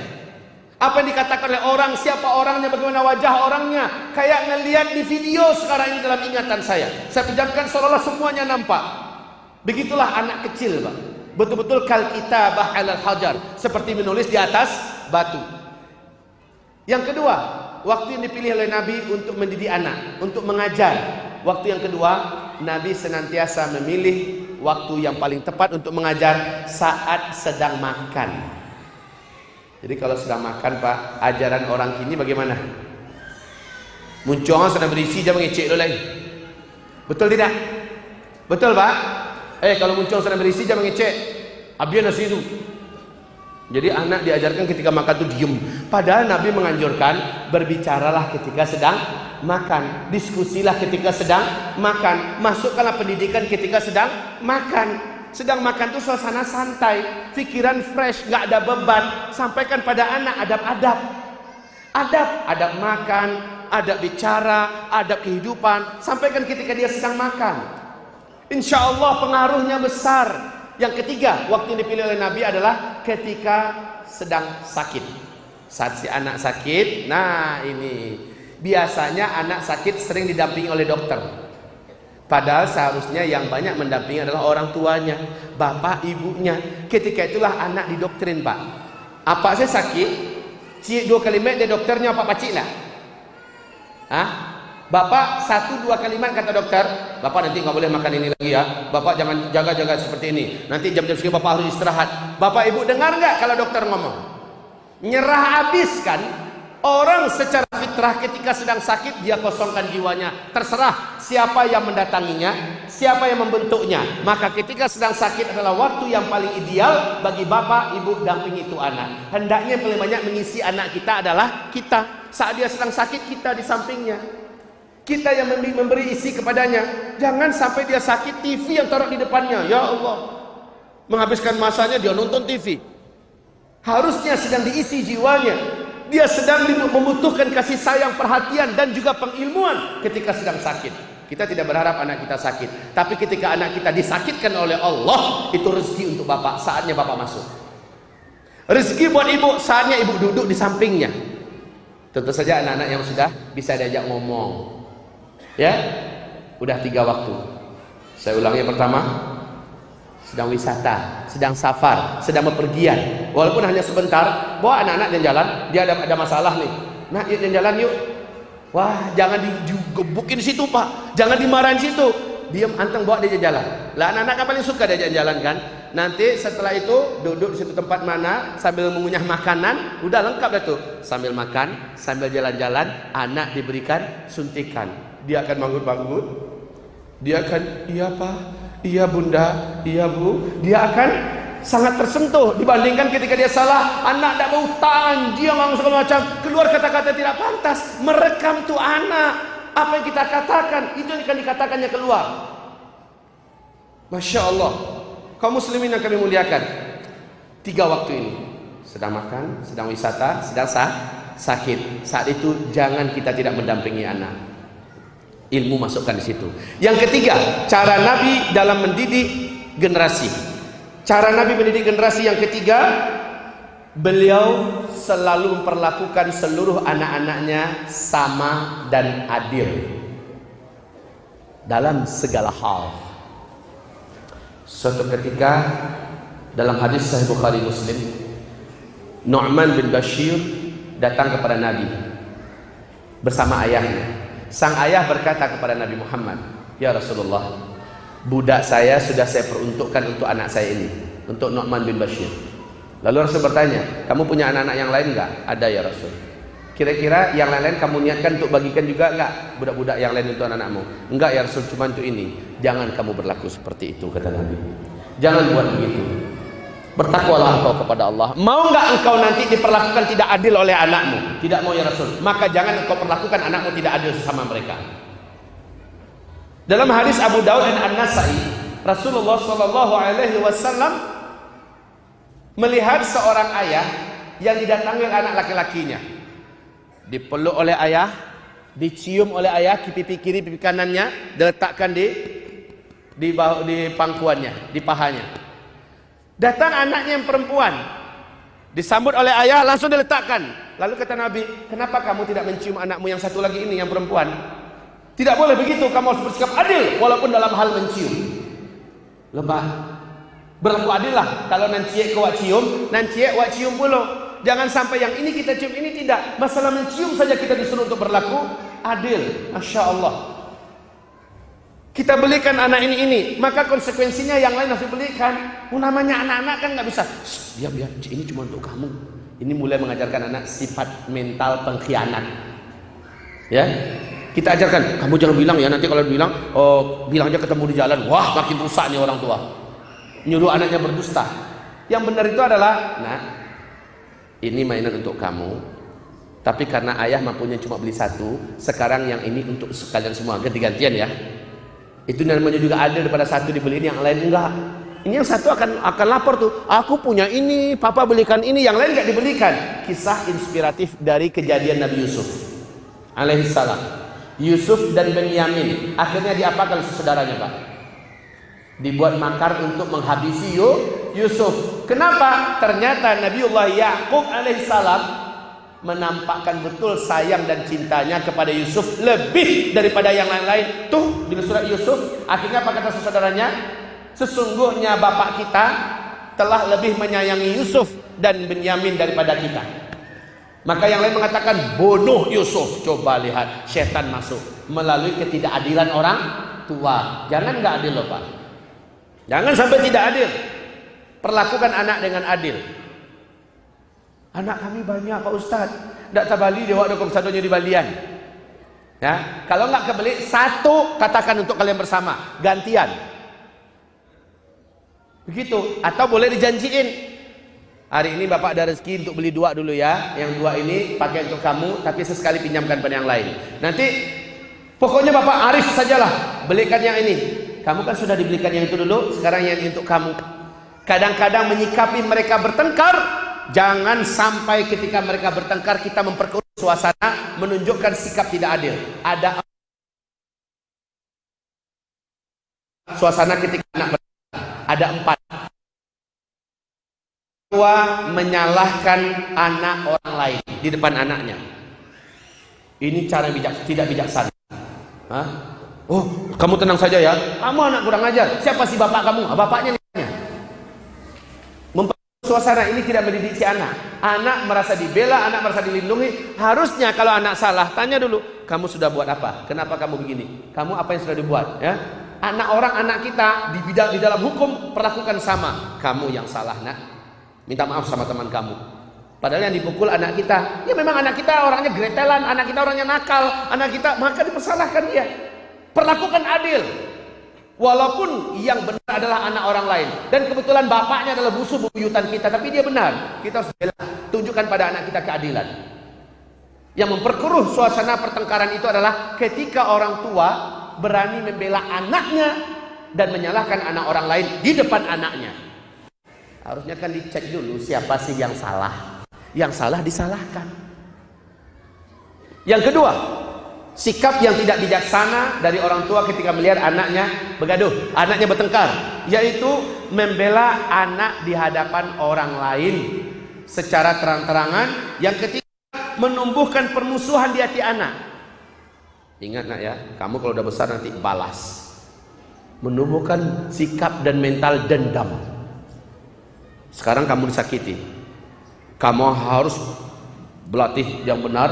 Apa yang dikatakan oleh orang, siapa orangnya, bagaimana wajah orangnya. Kayak ngelihat di video sekarang ini dalam ingatan saya. Saya pejamkan seolah-olah semuanya nampak. Begitulah anak kecil pak. Betul-betul kal kitabah alal hajar seperti menulis di atas batu. Yang kedua waktu yang dipilih oleh Nabi untuk mendidik anak untuk mengajar. Waktu yang kedua Nabi senantiasa memilih waktu yang paling tepat untuk mengajar saat sedang makan. Jadi kalau sedang makan pak ajaran orang kini bagaimana? Muncul sedang berisi jangan mengecek dulu lagi. Betul tidak? Betul pak Eh kalau muncul sedang berisi jangan ngecek. Habis nasi itu. Jadi anak diajarkan ketika makan itu diem. Padahal Nabi menganjurkan berbicaralah ketika sedang makan, diskusilah ketika sedang makan, masukkanlah pendidikan ketika sedang makan. Sedang makan itu suasana santai, pikiran fresh, nggak ada beban. Sampaikan pada anak adab-adab. Adab, adab makan, adab bicara, adab kehidupan. Sampaikan ketika dia sedang makan. Insya Allah pengaruhnya besar. Yang ketiga, waktu yang dipilih oleh Nabi adalah ketika sedang sakit. Saat si anak sakit, nah ini biasanya anak sakit sering didampingi oleh dokter. Padahal seharusnya yang banyak mendampingi adalah orang tuanya, bapak, ibunya. Ketika itulah anak didoktrin, Pak. Apa saya sakit? Dua kalimat dia dokternya apa pacik lah. Hah? Bapak satu dua kalimat kata dokter, Bapak nanti nggak boleh makan ini lagi ya. Bapak jangan jaga-jaga seperti ini. Nanti jam-jam segini Bapak harus istirahat. Bapak Ibu dengar nggak kalau dokter ngomong? Nyerah habis kan? Orang secara fitrah ketika sedang sakit dia kosongkan jiwanya. Terserah siapa yang mendatanginya, siapa yang membentuknya. Maka ketika sedang sakit adalah waktu yang paling ideal bagi bapak, ibu dampingi itu anak. Hendaknya paling banyak mengisi anak kita adalah kita. Saat dia sedang sakit kita di sampingnya. Kita yang memberi isi kepadanya. Jangan sampai dia sakit TV yang taruh di depannya. Ya Allah. Menghabiskan masanya dia nonton TV. Harusnya sedang diisi jiwanya. Dia sedang membutuhkan kasih sayang, perhatian dan juga pengilmuan ketika sedang sakit. Kita tidak berharap anak kita sakit. Tapi ketika anak kita disakitkan oleh Allah, itu rezeki untuk bapak. Saatnya bapak masuk. Rezeki buat ibu, saatnya ibu duduk di sampingnya. Tentu saja anak-anak yang sudah bisa diajak ngomong, Ya, udah tiga waktu. Saya ulangi yang pertama, sedang wisata, sedang safar, sedang bepergian. Walaupun hanya sebentar, bawa anak-anak jalan, dia ada ada masalah nih. Nah, yuk jalan yuk. Wah, jangan digebukin situ pak, jangan dimarahin situ. Diam anteng bawa dia jalan. Lah anak-anak kan paling suka dia jalan kan. Nanti setelah itu duduk di situ tempat mana sambil mengunyah makanan, udah lengkap dah tuh. Sambil makan, sambil jalan-jalan, anak diberikan suntikan dia akan manggut-manggut. Dia akan iya pak. Iya bunda. Iya bu. Dia akan sangat tersentuh dibandingkan ketika dia salah anak tidak mau dia mau segala macam. Keluar kata-kata tidak pantas. Merekam tuh anak. Apa yang kita katakan itu yang akan dikatakannya keluar. Masya Allah. Kaum muslimin yang kami muliakan tiga waktu ini. Sedang makan, sedang wisata, sedang sah, sakit. Saat itu jangan kita tidak mendampingi anak ilmu masukkan di situ. Yang ketiga, cara Nabi dalam mendidik generasi. Cara Nabi mendidik generasi yang ketiga, beliau selalu memperlakukan seluruh anak-anaknya sama dan adil dalam segala hal. Suatu ketika dalam hadis Sahih Bukhari Muslim, Nu'man bin Bashir datang kepada Nabi bersama ayahnya Sang ayah berkata kepada Nabi Muhammad, "Ya Rasulullah, budak saya sudah saya peruntukkan untuk anak saya ini, untuk Nu'man bin Bashir." Lalu Rasul bertanya, "Kamu punya anak-anak yang lain enggak?" "Ada ya Rasul." Kira-kira yang lain-lain kamu niatkan untuk bagikan juga enggak budak-budak yang lain untuk anak-anakmu? Enggak ya Rasul, cuma untuk ini. Jangan kamu berlaku seperti itu kata Nabi. Jangan buat begitu. Bertakwalah engkau kepada Allah. Mau enggak engkau nanti diperlakukan tidak adil oleh anakmu? Tidak mau ya Rasul. Maka jangan engkau perlakukan anakmu tidak adil sama mereka. Dalam hadis Abu Daud dan An-Nasai, Rasulullah Shallallahu alaihi wasallam melihat seorang ayah yang didatangi anak laki-lakinya. Dipeluk oleh ayah, dicium oleh ayah pipi kiri pipi kanannya, diletakkan di di, di pangkuannya, di pahanya. Datang anaknya yang perempuan. Disambut oleh ayah langsung diletakkan. Lalu kata Nabi, kenapa kamu tidak mencium anakmu yang satu lagi ini yang perempuan? Tidak boleh begitu, kamu harus bersikap adil walaupun dalam hal mencium. Lemah. Berlaku adil lah. Kalau nanciek ke wak cium, nanciek wak cium pula. Jangan sampai yang ini kita cium, ini tidak. Masalah mencium saja kita disuruh untuk berlaku adil. Masya Allah. Kita belikan anak ini ini, maka konsekuensinya yang lain harus dibelikan. Oh, namanya anak-anak kan nggak bisa. Diam ya, ini cuma untuk kamu. Ini mulai mengajarkan anak sifat mental pengkhianat. Ya, kita ajarkan. Kamu jangan bilang ya nanti kalau bilang, oh bilang aja ketemu di jalan. Wah makin rusak nih orang tua. Nyuruh anaknya berdusta. Yang benar itu adalah, nah ini mainan untuk kamu tapi karena ayah mampunya cuma beli satu sekarang yang ini untuk sekalian semua ganti-gantian ya itu namanya juga adil daripada satu dibeliin yang lain enggak. Ini yang satu akan akan lapor tuh. Aku punya ini papa belikan ini yang lain enggak dibelikan. Kisah inspiratif dari kejadian Nabi Yusuf alaihissalam Yusuf dan Benyamin akhirnya diapakan saudaranya pak? Dibuat makar untuk menghabisi Yusuf. Kenapa? Ternyata Nabiullah Yakub alaihissalam menampakkan betul sayang dan cintanya kepada Yusuf lebih daripada yang lain-lain. Tuh di surat Yusuf, akhirnya apa kata saudaranya? Sesungguhnya bapak kita telah lebih menyayangi Yusuf dan Benyamin daripada kita. Maka yang lain mengatakan bunuh Yusuf. Coba lihat setan masuk melalui ketidakadilan orang tua. Jangan nggak adil loh Pak. Jangan sampai tidak adil. Perlakukan anak dengan adil. Anak kami banyak Pak Ustaz. Tidak tabali dia waktu satunya di Balian. Ya, kalau nggak kebeli satu katakan untuk kalian bersama, gantian. Begitu. Atau boleh dijanjiin. Hari ini Bapak ada rezeki untuk beli dua dulu ya. Yang dua ini pakai untuk kamu, tapi sesekali pinjamkan pada yang lain. Nanti pokoknya Bapak arif sajalah, belikan yang ini. Kamu kan sudah dibelikan yang itu dulu, sekarang yang untuk kamu. Kadang-kadang menyikapi mereka bertengkar, jangan sampai ketika mereka bertengkar kita memperkeruh suasana, menunjukkan sikap tidak adil. Ada suasana ketika anak bertengkar. Ada empat. Tua menyalahkan anak orang lain di depan anaknya. Ini cara bijak, tidak bijaksana. Hah? Oh, kamu tenang saja ya. Kamu anak kurang ajar. Siapa sih bapak kamu? Ah, bapaknya nih. Suasana ini tidak mendidik si anak. Anak merasa dibela, anak merasa dilindungi. Harusnya kalau anak salah, tanya dulu, kamu sudah buat apa? Kenapa kamu begini? Kamu apa yang sudah dibuat? Ya, anak orang anak kita di bidang di dalam hukum perlakukan sama. Kamu yang salah, nak. Minta maaf sama teman kamu. Padahal yang dipukul anak kita, ya memang anak kita orangnya gretelan, anak kita orangnya nakal, anak kita maka dipersalahkan dia. Perlakukan adil. Walaupun yang benar adalah anak orang lain dan kebetulan bapaknya adalah musuh bebuyutan kita, tapi dia benar. Kita harus bela, tunjukkan pada anak kita keadilan. Yang memperkeruh suasana pertengkaran itu adalah ketika orang tua berani membela anaknya dan menyalahkan anak orang lain di depan anaknya. Harusnya kan dicek dulu siapa sih yang salah. Yang salah disalahkan. Yang kedua, sikap yang tidak bijaksana dari orang tua ketika melihat anaknya begaduh, anaknya bertengkar, yaitu membela anak di hadapan orang lain secara terang-terangan yang ketika menumbuhkan permusuhan di hati anak. Ingat nak ya, kamu kalau udah besar nanti balas. Menumbuhkan sikap dan mental dendam. Sekarang kamu disakiti. Kamu harus berlatih yang benar,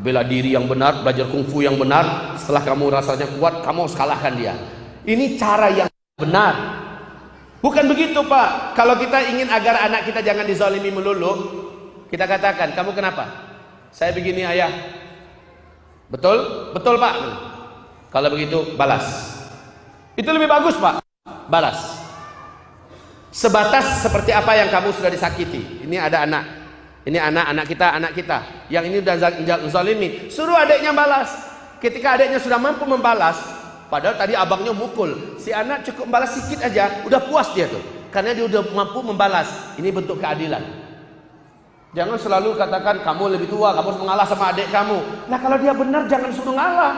bela diri yang benar, belajar kungfu yang benar. Setelah kamu rasanya kuat, kamu harus kalahkan dia. Ini cara yang benar. Bukan begitu Pak. Kalau kita ingin agar anak kita jangan dizalimi melulu, kita katakan, kamu kenapa? Saya begini ayah. Betul? Betul Pak. Kalau begitu balas. Itu lebih bagus Pak. Balas. Sebatas seperti apa yang kamu sudah disakiti. Ini ada anak ini anak-anak kita, anak kita. Yang ini udah zalimi. Suruh adiknya balas. Ketika adiknya sudah mampu membalas, padahal tadi abangnya mukul. Si anak cukup balas sedikit aja, udah puas dia tuh. Karena dia udah mampu membalas. Ini bentuk keadilan. Jangan selalu katakan kamu lebih tua, kamu harus mengalah sama adik kamu. Nah kalau dia benar jangan suruh ngalah.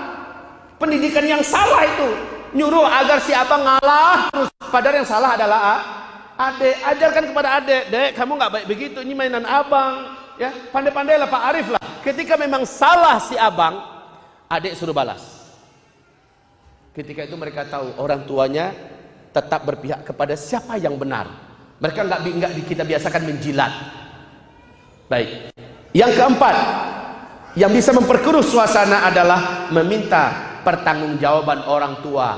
Pendidikan yang salah itu nyuruh agar si abang ngalah terus. Padahal yang salah adalah Adek, ajarkan kepada adek, dek, kamu nggak baik begitu, ini mainan abang. Ya, pandai-pandailah Pak Arif lah. Ketika memang salah si abang, adek suruh balas. Ketika itu mereka tahu orang tuanya tetap berpihak kepada siapa yang benar. Mereka nggak nggak kita biasakan menjilat. Baik. Yang keempat, yang bisa memperkeruh suasana adalah meminta pertanggungjawaban orang tua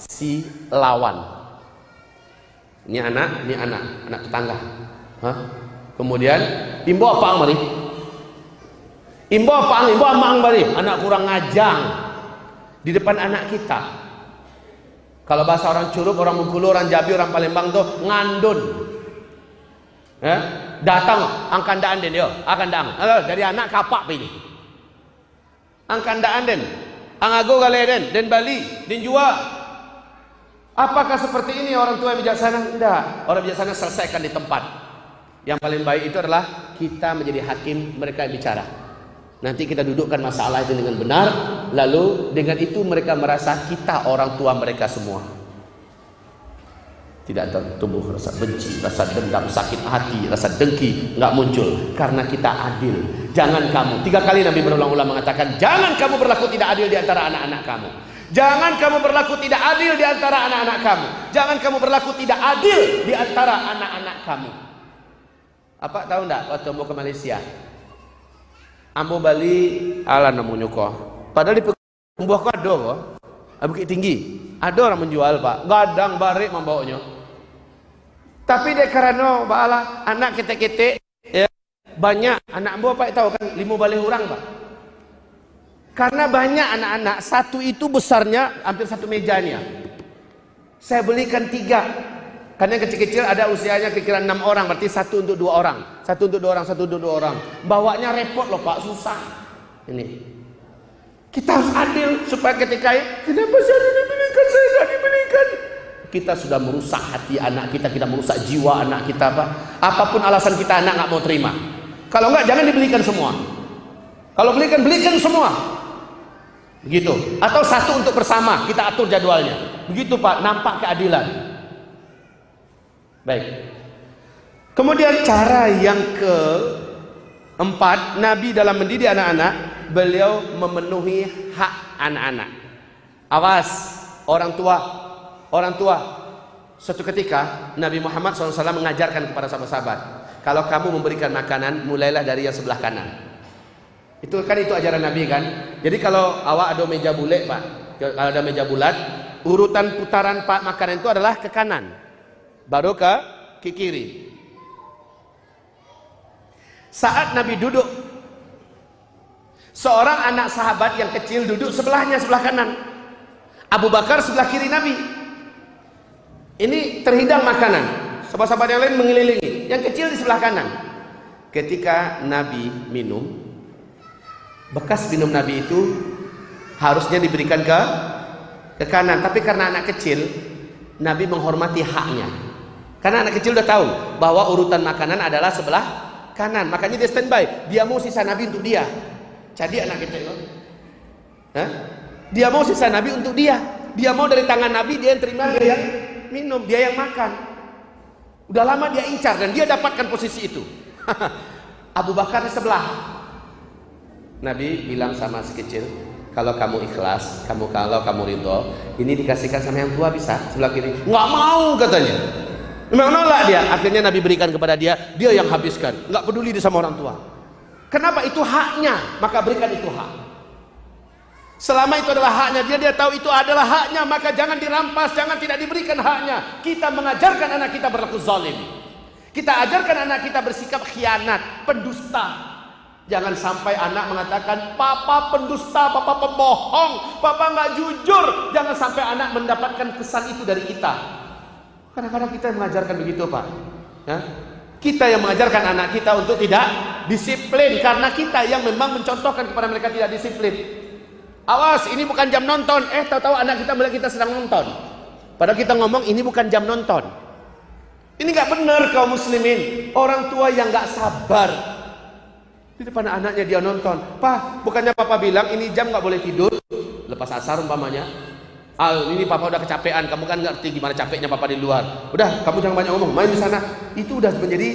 si lawan. Ini anak, ini anak, anak tetangga. Hah? Kemudian imbo apa mari? Imbo apa? Imbo amang mari? Anak kurang ngajang di depan anak kita. Kalau bahasa orang Curup, orang Bengkulu, orang Jambi, orang Palembang tuh ngandun. Ya? Datang angkan daan den yo, akan daan. Dari anak kapak pilih. Angkan daan den. Angago galeden den Bali, den jua. Apakah seperti ini orang tua yang bijaksana? Tidak. Orang bijaksana selesaikan di tempat. Yang paling baik itu adalah kita menjadi hakim, mereka yang bicara. Nanti kita dudukkan masalah itu dengan benar, lalu dengan itu mereka merasa kita orang tua mereka semua. Tidak tumbuh rasa benci, rasa dendam, sakit hati, rasa dengki nggak muncul karena kita adil. Jangan kamu. Tiga kali Nabi berulang-ulang mengatakan, jangan kamu berlaku tidak adil di antara anak-anak kamu. Jangan kamu berlaku tidak adil di antara anak-anak kamu. Jangan kamu berlaku tidak adil di antara anak-anak kamu. Apa tahu enggak waktu mau ke Malaysia? Ambo Bali ala namanya kok. Padahal di buah kok ada kok. Bukit tinggi. Ada orang menjual pak. Gadang barik membawanya. Tapi dia karena bala anak ketek-ketek ya, banyak anak buah pak tahu kan lima balik orang pak. Karena banyak anak-anak satu itu besarnya hampir satu mejanya. Saya belikan tiga. Karena yang kecil-kecil ada usianya kira-kira enam orang berarti satu untuk dua orang, satu untuk dua orang, satu untuk dua orang. Bawanya repot loh pak, susah. Ini kita harus adil supaya ketika kenapa saya dibelikan saya tidak dibelikan kita sudah merusak hati anak kita, kita merusak jiwa anak kita apa? Apa pun alasan kita anak nggak mau terima. Kalau nggak jangan dibelikan semua. Kalau belikan belikan semua. Begitu. Atau satu untuk bersama, kita atur jadwalnya. Begitu Pak, nampak keadilan. Baik. Kemudian cara yang ke empat, Nabi dalam mendidik anak-anak, beliau memenuhi hak anak-anak. Awas, orang tua Orang tua, suatu ketika Nabi Muhammad SAW mengajarkan kepada sahabat-sahabat, kalau kamu memberikan makanan, mulailah dari yang sebelah kanan. Itu kan itu ajaran Nabi kan. Jadi kalau awak ada meja bulat pak, kalau ada meja bulat, urutan putaran pak makanan itu adalah ke kanan, baru ke, kiri. Saat Nabi duduk, seorang anak sahabat yang kecil duduk sebelahnya sebelah kanan. Abu Bakar sebelah kiri Nabi. Ini terhidang makanan. Sahabat-sahabat yang lain mengelilingi. Yang kecil di sebelah kanan. Ketika Nabi minum, bekas minum Nabi itu harusnya diberikan ke ke kanan. Tapi karena anak kecil, Nabi menghormati haknya. Karena anak kecil udah tahu bahwa urutan makanan adalah sebelah kanan. Makanya dia standby. Dia mau sisa Nabi untuk dia. Jadi anak kecil. Hah? Dia mau sisa Nabi untuk dia. Dia mau dari tangan Nabi dia yang terima dia yang minum, dia yang makan. Udah lama dia incar dan dia dapatkan posisi itu. Abu Bakar di sebelah. Nabi bilang sama si kecil, kalau kamu ikhlas, kamu kalau kamu ridho, ini dikasihkan sama yang tua bisa sebelah kiri. Nggak mau katanya. Memang nolak dia. Akhirnya Nabi berikan kepada dia, dia yang habiskan. Nggak peduli dia sama orang tua. Kenapa itu haknya? Maka berikan itu hak. Selama itu adalah haknya, dia dia tahu itu adalah haknya, maka jangan dirampas, jangan tidak diberikan haknya. Kita mengajarkan anak kita berlaku zalim. Kita ajarkan anak kita bersikap khianat, pendusta. Jangan sampai anak mengatakan, "Papa pendusta, papa pembohong, papa nggak jujur." Jangan sampai anak mendapatkan kesan itu dari kita. Kadang-kadang kita mengajarkan begitu, Pak. Ya? Kita yang mengajarkan anak kita untuk tidak disiplin karena kita yang memang mencontohkan kepada mereka tidak disiplin. Awas, ini bukan jam nonton. Eh, tahu-tahu anak kita melihat kita sedang nonton. Padahal kita ngomong ini bukan jam nonton. Ini nggak benar kaum muslimin. Orang tua yang nggak sabar. Di depan anaknya dia nonton. Pak, bukannya papa bilang ini jam nggak boleh tidur. Lepas asar umpamanya. Al, ini papa udah kecapean. Kamu kan ngerti gimana capeknya papa di luar. Udah, kamu jangan banyak ngomong. Main di sana. Itu udah menjadi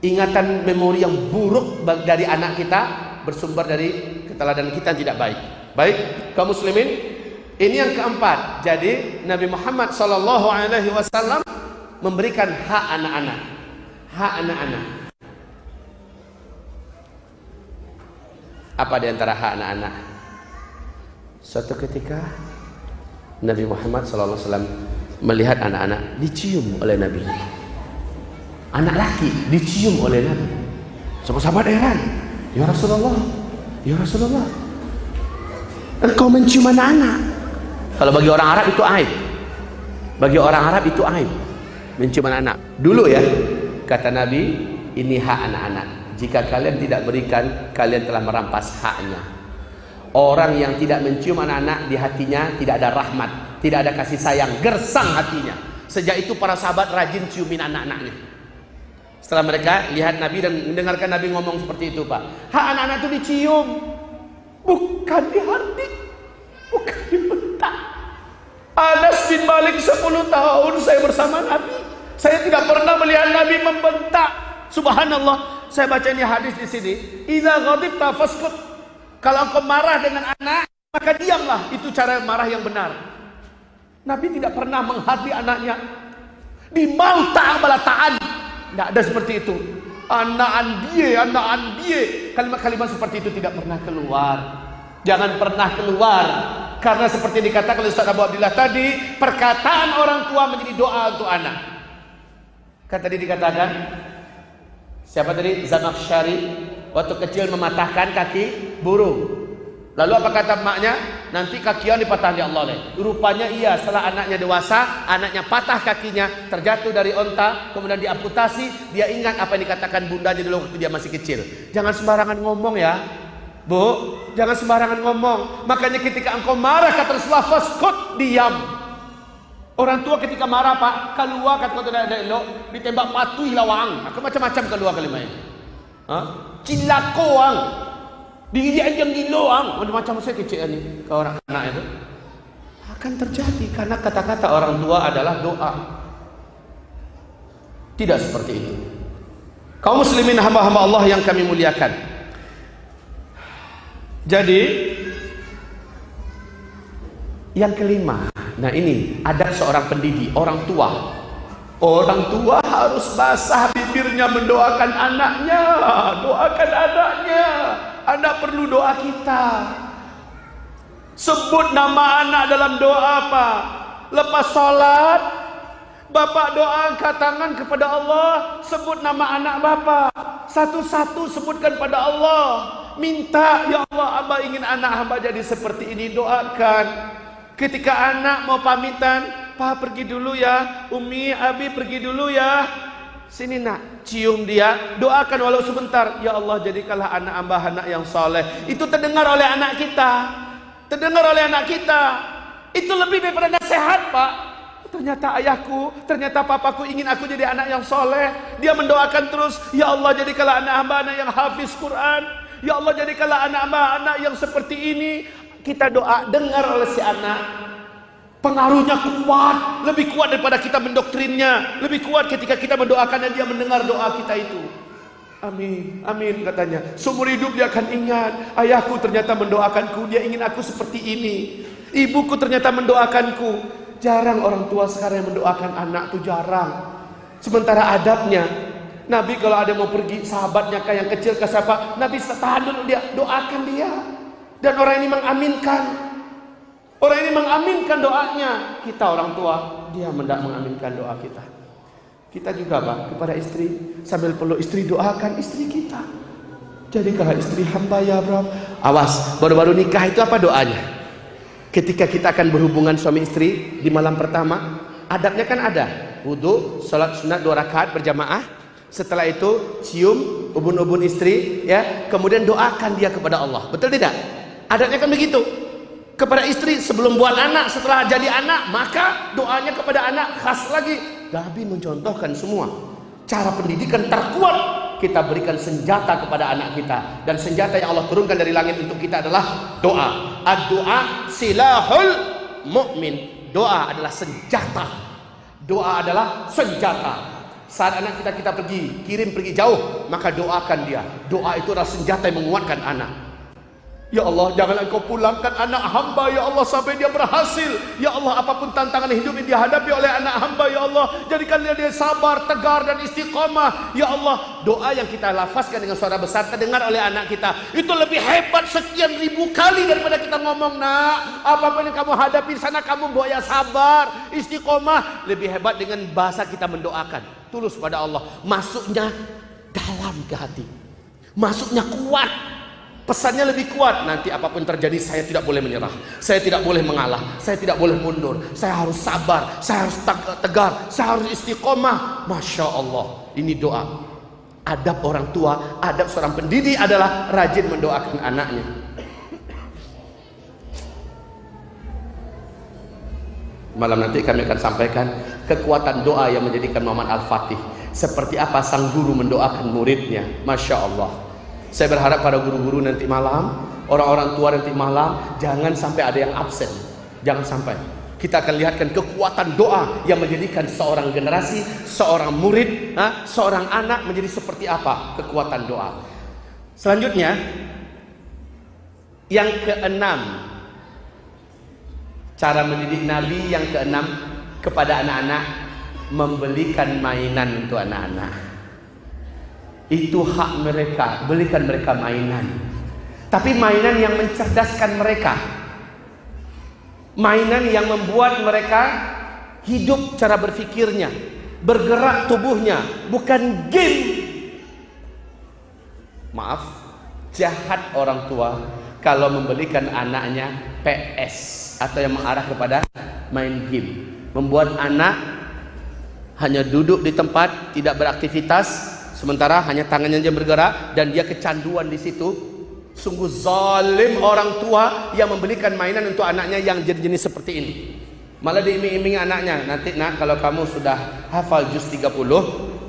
ingatan memori yang buruk dari anak kita bersumber dari keteladanan kita tidak baik. Baik, kaum muslimin, ini yang keempat. Jadi Nabi Muhammad sallallahu alaihi wasallam memberikan hak anak-anak. Hak anak-anak. Apa di antara hak anak-anak? Suatu ketika Nabi Muhammad wasallam melihat anak-anak dicium oleh Nabi. Anak laki dicium oleh Nabi. Sahabat-sahabat heran. Ya Rasulullah, Ya Rasulullah, engkau mencium anak-anak. Kalau bagi orang Arab itu aib. Bagi orang Arab itu aib. Mencium anak-anak. Dulu ya, kata Nabi, ini hak anak-anak. Jika kalian tidak berikan, kalian telah merampas haknya. Orang yang tidak mencium anak-anak di hatinya tidak ada rahmat, tidak ada kasih sayang, gersang hatinya. Sejak itu para sahabat rajin ciumin anak-anaknya. Setelah mereka lihat Nabi dan mendengarkan Nabi ngomong seperti itu, Pak. Hak anak-anak itu dicium, bukan dihardik, bukan dibentak. Anas bin Malik 10 tahun saya bersama Nabi. Saya tidak pernah melihat Nabi membentak. Subhanallah. Saya baca ini hadis di sini. Idza ghadibta faskut. Kalau engkau marah dengan anak, maka diamlah. Itu cara marah yang benar. Nabi tidak pernah menghati anaknya. Di mau ta'ang balataan. Tidak ada seperti itu. Anak dia, anak dia. Kalimat-kalimat seperti itu tidak pernah keluar. Jangan pernah keluar karena seperti dikatakan oleh Ustaz Abu Abdillah tadi, perkataan orang tua menjadi doa untuk anak. Kan tadi dikatakan, siapa tadi? Zamakhsyari waktu kecil mematahkan kaki burung. Lalu apa kata emaknya? Nanti dipatah oleh Allah. Leh. Rupanya iya setelah anaknya dewasa, anaknya patah kakinya, terjatuh dari onta, kemudian diamputasi, dia ingat apa yang dikatakan bundanya dulu waktu dia masih kecil. Jangan sembarangan ngomong ya. Bu, jangan sembarangan ngomong. Makanya ketika engkau marah kata Rasulullah, faskut diam. Orang tua ketika marah pak, keluar kata kata ada elok, ditembak patuh lawang. Aku macam-macam keluar kalimatnya. Hah? Cilakoang. Diri yang giloang. Macam saya kecil ni ke orang anak itu. Akan terjadi karena kata-kata orang tua adalah doa. Tidak seperti itu. Kaum muslimin hamba-hamba Allah yang kami muliakan. Jadi yang kelima, nah ini ada seorang pendidik, orang tua. Orang tua harus basah bibirnya mendoakan anaknya, doakan anaknya. Anak perlu doa kita. Sebut nama anak dalam doa apa? Lepas solat, Bapak doa angkat tangan kepada Allah, sebut nama anak Bapak. Satu-satu sebutkan pada Allah. Minta, ya Allah, hamba ingin anak hamba jadi seperti ini. Doakan. Ketika anak mau pamitan, Pak pergi dulu ya. Umi, Abi pergi dulu ya. Sini nak, cium dia, doakan walau sebentar. Ya Allah, jadikanlah anak hamba anak yang soleh. Itu terdengar oleh anak kita. Terdengar oleh anak kita. Itu lebih daripada nasihat, Pak. Ternyata ayahku, ternyata papaku ingin aku jadi anak yang soleh. Dia mendoakan terus, Ya Allah jadikanlah anak hamba anak yang hafiz Quran. Ya Allah jadikanlah anak hamba anak yang seperti ini. Kita doa dengar oleh si anak. Pengaruhnya kuat, lebih kuat daripada kita mendoktrinnya. Lebih kuat ketika kita mendoakan dan dia mendengar doa kita itu. Amin, amin katanya. Seumur hidup dia akan ingat, ayahku ternyata mendoakanku, dia ingin aku seperti ini. Ibuku ternyata mendoakanku, Jarang orang tua sekarang yang mendoakan anak tuh jarang. Sementara adabnya, Nabi kalau ada mau pergi sahabatnya kayak yang kecil ke siapa, Nabi tahan dia, doakan dia. Dan orang ini mengaminkan. Orang ini mengaminkan doanya. Kita orang tua, dia mendak mengaminkan doa kita. Kita juga Pak, kepada istri, sambil perlu istri doakan istri kita. Jadi kalau istri hamba ya bro. Awas, baru-baru nikah itu apa doanya? ketika kita akan berhubungan suami istri di malam pertama adabnya kan ada wudhu, sholat sunat dua rakaat berjamaah setelah itu cium ubun-ubun istri ya kemudian doakan dia kepada Allah betul tidak adabnya kan begitu kepada istri sebelum buat anak setelah jadi anak maka doanya kepada anak khas lagi Nabi mencontohkan semua cara pendidikan terkuat kita berikan senjata kepada anak kita dan senjata yang Allah turunkan dari langit untuk kita adalah doa. Ad-doa silahul mukmin. Doa adalah senjata. Doa adalah senjata. Saat anak kita kita pergi, kirim pergi jauh, maka doakan dia. Doa itu adalah senjata yang menguatkan anak. Ya Allah, jangan engkau pulangkan anak hamba ya Allah sampai dia berhasil. Ya Allah, apa pun tantangan hidup yang dihadapi oleh anak hamba ya Allah, jadikan dia, sabar, tegar dan istiqamah. Ya Allah, doa yang kita lafazkan dengan suara besar terdengar oleh anak kita. Itu lebih hebat sekian ribu kali daripada kita ngomong, "Nak, apa pun yang kamu hadapi sana kamu buaya sabar, istiqomah." Lebih hebat dengan bahasa kita mendoakan. Tulus pada Allah, masuknya dalam ke hati. Masuknya kuat Pesannya lebih kuat. Nanti apa pun terjadi saya tidak boleh menyerah. Saya tidak boleh mengalah. Saya tidak boleh mundur. Saya harus sabar. Saya harus tegar. Saya harus istiqomah. Masya Allah. Ini doa. Adab orang tua, adab seorang pendidik adalah rajin mendoakan anaknya. Malam nanti kami akan sampaikan kekuatan doa yang menjadikan Muhammad Al-Fatih. Seperti apa sang guru mendoakan muridnya. Masya Allah. Saya berharap pada guru-guru nanti malam, orang-orang tua nanti malam, jangan sampai ada yang absen. Jangan sampai. Kita akan lihatkan kekuatan doa yang menjadikan seorang generasi, seorang murid, seorang anak menjadi seperti apa kekuatan doa. Selanjutnya, yang keenam, Cara mendidik Nabi yang keenam kepada anak-anak membelikan mainan untuk anak-anak. Itu hak mereka, belikan mereka mainan. Tapi mainan yang mencerdaskan mereka. Mainan yang membuat mereka hidup cara berfikirnya, bergerak tubuhnya, bukan game. Maaf, jahat orang tua kalau membelikan anaknya PS atau yang mengarah kepada main game membuat anak hanya duduk di tempat tidak beraktivitas sementara hanya tangannya yang bergerak dan dia kecanduan di situ. Sungguh zalim orang tua yang membelikan mainan untuk anaknya yang jenis-jenis seperti ini. Malah diiming-iming anaknya nanti nak kalau kamu sudah hafal juz 30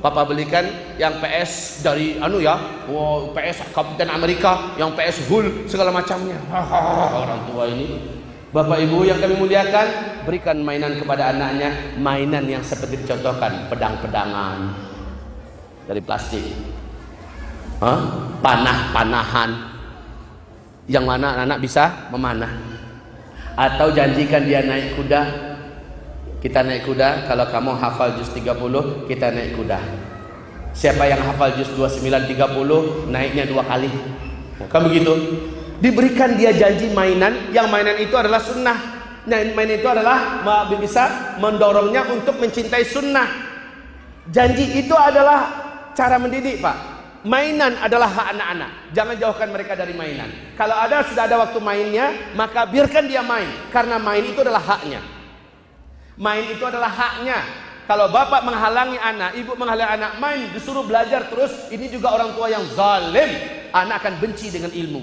papa belikan yang PS dari anu ya wow, PS Kapten Amerika yang PS Hull segala macamnya. Orang tua ini. Bapak Ibu yang kami muliakan, berikan mainan kepada anaknya, mainan yang seperti dicontohkan, pedang-pedangan dari plastik. Panah-panahan. Yang mana anak-anak bisa memanah. Atau janjikan dia naik kuda. Kita naik kuda, kalau kamu hafal juz 30, kita naik kuda. Siapa yang hafal juz 29 30, naiknya dua kali. Kan begitu? diberikan dia janji mainan yang mainan itu adalah sunnah nah mainan itu adalah bisa mendorongnya untuk mencintai sunnah janji itu adalah cara mendidik pak mainan adalah hak anak-anak jangan jauhkan mereka dari mainan kalau ada sudah ada waktu mainnya maka biarkan dia main karena main itu adalah haknya main itu adalah haknya kalau bapak menghalangi anak, ibu menghalangi anak main, disuruh belajar terus, ini juga orang tua yang zalim. Anak akan benci dengan ilmu.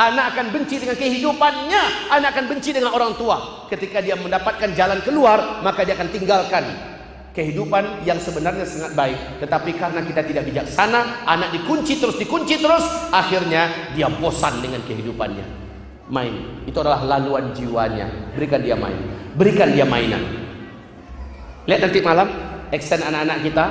Anak akan benci dengan kehidupannya. Anak akan benci dengan orang tua. Ketika dia mendapatkan jalan keluar, maka dia akan tinggalkan kehidupan yang sebenarnya sangat baik. Tetapi karena kita tidak bijaksana, anak dikunci terus, dikunci terus, akhirnya dia bosan dengan kehidupannya. Main. Itu adalah laluan jiwanya. Berikan dia main. Berikan dia mainan. Lihat nanti malam, extend anak-anak kita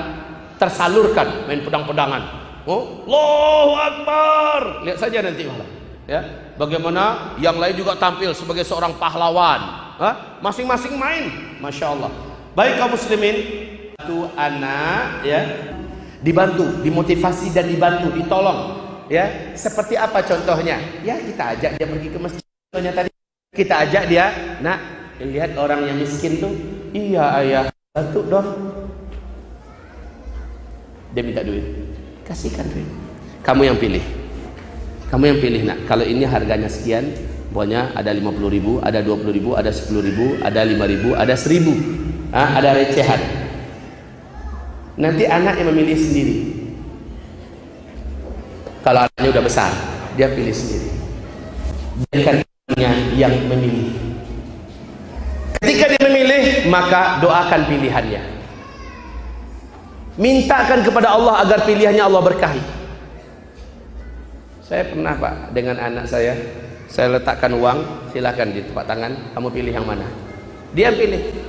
tersalurkan main pedang-pedangan. Oh, Allahu Akbar. Lihat saja nanti malam ya bagaimana yang lain juga tampil sebagai seorang pahlawan masing-masing main masya Allah baik kaum muslimin itu anak ya. Dibantu dimotivasi dan dibantu ditolong ya. Seperti apa contohnya? Ya kita ajak dia pergi ke masjid. Contohnya tadi kita ajak dia nak lihat orang yang miskin tuh. Iya ayah bantu dong. Dia minta duit. Kasihkan duit. Kamu yang pilih. Kamu yang pilih nak. Kalau ini harganya sekian pokoknya ada 50 ribu ada 20 ribu ada 10 ribu ada 5 ribu ada 1000 ah, ada recehan. Nanti anak yang memilih sendiri. Kalau anaknya udah besar dia pilih sendiri. Biarkan yang memilih. Ketika dia memilih maka doakan pilihannya. Mintakan kepada Allah agar pilihannya Allah berkahi. Saya pernah Pak dengan anak saya, saya letakkan uang, silakan di tempat tangan, kamu pilih yang mana. Dia pilih.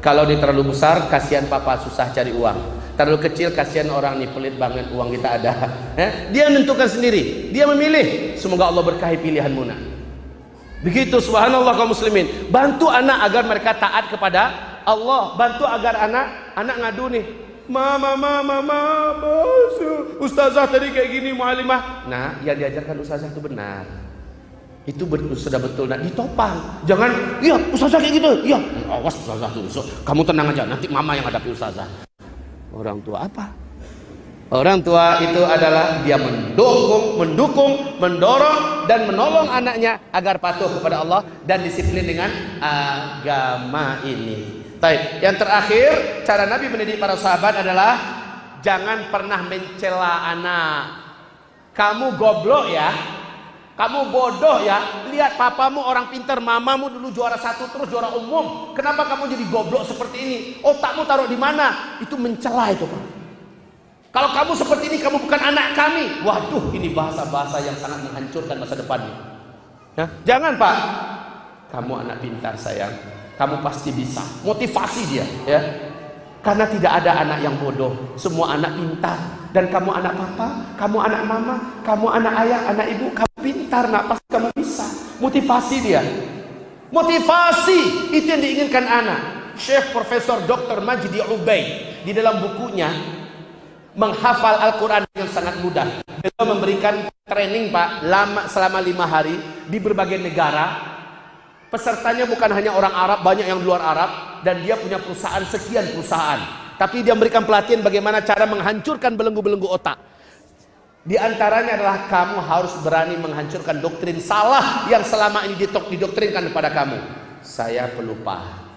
Kalau dia terlalu besar, kasihan papa susah cari uang. Terlalu kecil, kasihan orang nih pelit banget uang kita ada. Eh? Dia menentukan sendiri. Dia memilih. Semoga Allah berkahi pilihanmu nak. Begitu subhanallah kaum muslimin. Bantu anak agar mereka taat kepada Allah. Bantu agar anak anak ngadu nih Mama, mama, mama, ustazah tadi kayak gini mualimah. Nah, yang diajarkan ustazah itu benar. Itu betul, sudah betul. Nah, ditopang. Jangan, iya ustazah kayak gitu. Iya, awas ustazah tuh. Kamu tenang aja, nanti mama yang hadapi ustazah. Orang tua apa? Orang tua itu adalah dia mendukung, mendukung, mendorong dan menolong anaknya agar patuh kepada Allah dan disiplin dengan agama ini. Baik, yang terakhir cara Nabi mendidik para sahabat adalah jangan pernah mencela anak. Kamu goblok ya, kamu bodoh ya. Lihat papamu orang pintar, mamamu dulu juara satu terus juara umum. Kenapa kamu jadi goblok seperti ini? Otakmu taruh di mana? Itu mencela itu pak. Kalau kamu seperti ini, kamu bukan anak kami. Waduh, ini bahasa-bahasa yang sangat menghancurkan masa depanmu. Ya, jangan pak. Kamu anak pintar sayang. Kamu pasti bisa. Motivasi dia. Ya. Karena tidak ada anak yang bodoh. Semua anak pintar. Dan kamu anak papa, kamu anak mama, kamu anak ayah, anak ibu, kamu pintar nak pasti kamu bisa motivasi dia motivasi itu yang diinginkan anak Syekh Profesor Dr. Majdi Ubay di dalam bukunya menghafal Al-Quran dengan sangat mudah beliau memberikan training pak lama selama lima hari di berbagai negara pesertanya bukan hanya orang Arab banyak yang luar Arab dan dia punya perusahaan sekian perusahaan tapi dia memberikan pelatihan bagaimana cara menghancurkan belenggu-belenggu otak di antaranya adalah kamu harus berani menghancurkan doktrin salah yang selama ini didoktrinkan kepada kamu. Saya pelupa.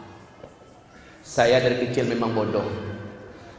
Saya dari kecil memang bodoh.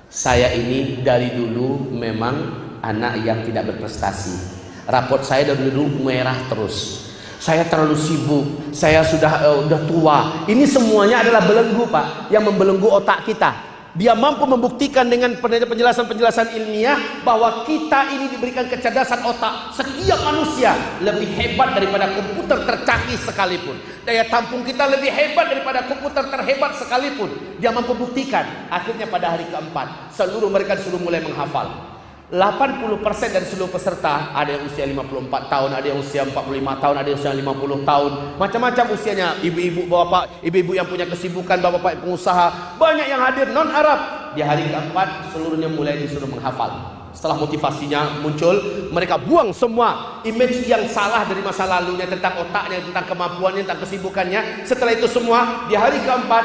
Saya ini dari dulu memang anak yang tidak berprestasi. Rapot saya dari dulu merah terus. Saya terlalu sibuk, saya sudah uh, udah tua. Ini semuanya adalah belenggu, Pak, yang membelenggu otak kita. Dia mampu membuktikan dengan penjelasan-penjelasan ilmiah bahwa kita ini diberikan kecerdasan otak setiap manusia lebih hebat daripada komputer tercanggih sekalipun. Daya tampung kita lebih hebat daripada komputer terhebat sekalipun. Dia mampu buktikan. Akhirnya pada hari keempat seluruh mereka disuruh mulai menghafal 80% dari seluruh peserta ada yang usia 54 tahun, ada yang usia 45 tahun, ada yang usia 50 tahun. Macam-macam usianya. Ibu-ibu, bapak, ibu-ibu yang punya kesibukan, bapak-bapak pengusaha, banyak yang hadir non Arab. Di hari keempat seluruhnya mulai disuruh menghafal. Setelah motivasinya muncul, mereka buang semua image yang salah dari masa lalunya tentang otaknya, tentang kemampuannya, tentang kesibukannya. Setelah itu semua, di hari keempat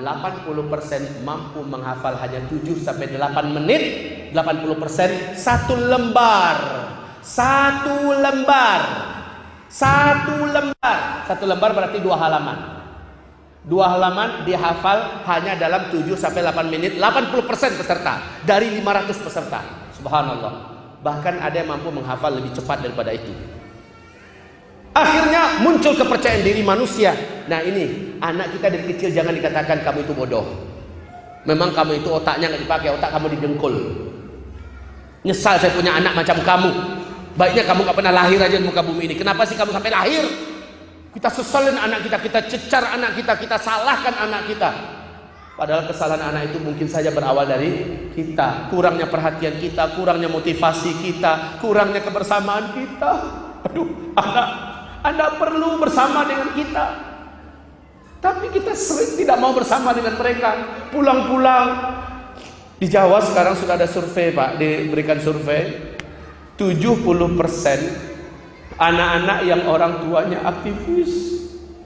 80% mampu menghafal hanya 7 sampai 8 menit, 80% satu lembar. Satu lembar. Satu lembar. Satu lembar berarti dua halaman. Dua halaman dihafal hanya dalam 7 sampai 8 menit, 80% peserta dari 500 peserta. Subhanallah. Bahkan ada yang mampu menghafal lebih cepat daripada itu. Akhirnya muncul kepercayaan diri manusia. Nah ini anak kita dari kecil jangan dikatakan kamu itu bodoh. Memang kamu itu otaknya nggak dipakai, otak kamu didengkul. Nyesal saya punya anak macam kamu. Baiknya kamu nggak pernah lahir aja di muka bumi ini. Kenapa sih kamu sampai lahir? Kita sesalin anak kita, kita cecar anak kita, kita salahkan anak kita. Padahal kesalahan anak itu mungkin saja berawal dari kita, kurangnya perhatian kita, kurangnya motivasi kita, kurangnya kebersamaan kita. Aduh, anak anda perlu bersama dengan kita. Tapi kita sering tidak mau bersama dengan mereka. Pulang-pulang. Di Jawa sekarang sudah ada survei Pak, diberikan survei. 70% anak-anak yang orang tuanya aktivis.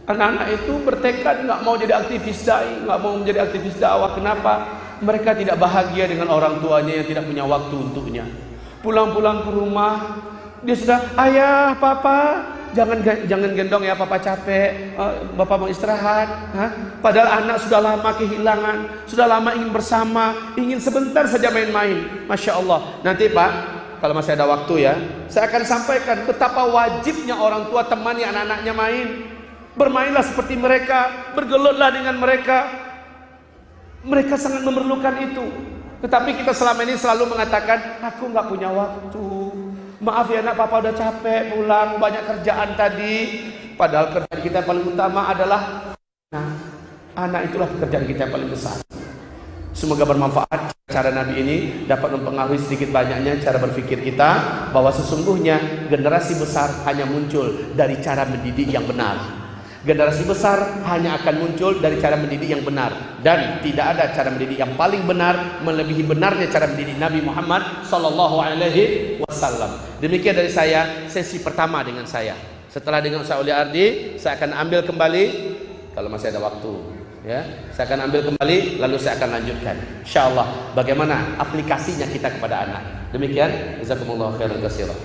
Anak-anak itu bertekad nggak mau jadi aktivis dai, nggak mau menjadi aktivis dakwah. Kenapa? Mereka tidak bahagia dengan orang tuanya yang tidak punya waktu untuknya. Pulang-pulang ke rumah, dia sudah ayah, papa, jangan jangan gendong ya papa capek uh, bapak mau istirahat Hah? padahal anak sudah lama kehilangan sudah lama ingin bersama ingin sebentar saja main-main. Masya Allah. Nanti pak kalau masih ada waktu ya saya akan sampaikan betapa wajibnya orang tua temani anak-anaknya main. Bermainlah seperti mereka bergelotlah dengan mereka. Mereka sangat memerlukan itu. Tetapi kita selama ini selalu mengatakan aku nggak punya waktu Maaf ya nak papa udah capek pulang banyak kerjaan tadi. Padahal kerjaan kita yang paling utama adalah nah, anak itulah pekerjaan kita yang paling besar. Semoga bermanfaat cara Nabi ini dapat mempengaruhi sedikit banyaknya cara berpikir kita bahwa sesungguhnya generasi besar hanya muncul dari cara mendidik yang benar. Generasi besar hanya akan muncul dari cara mendidik yang benar dan tidak ada cara mendidik yang paling benar melebihi benarnya cara mendidik Nabi Muhammad sallallahu alaihi wasallam. Demikian dari saya sesi pertama dengan saya. Setelah dengan Ustaz Uli Ardi, saya akan ambil kembali kalau masih ada waktu ya. Saya akan ambil kembali lalu saya akan lanjutkan. Insyaallah bagaimana aplikasinya kita kepada anak. Demikian jazakumullah khairan katsiran.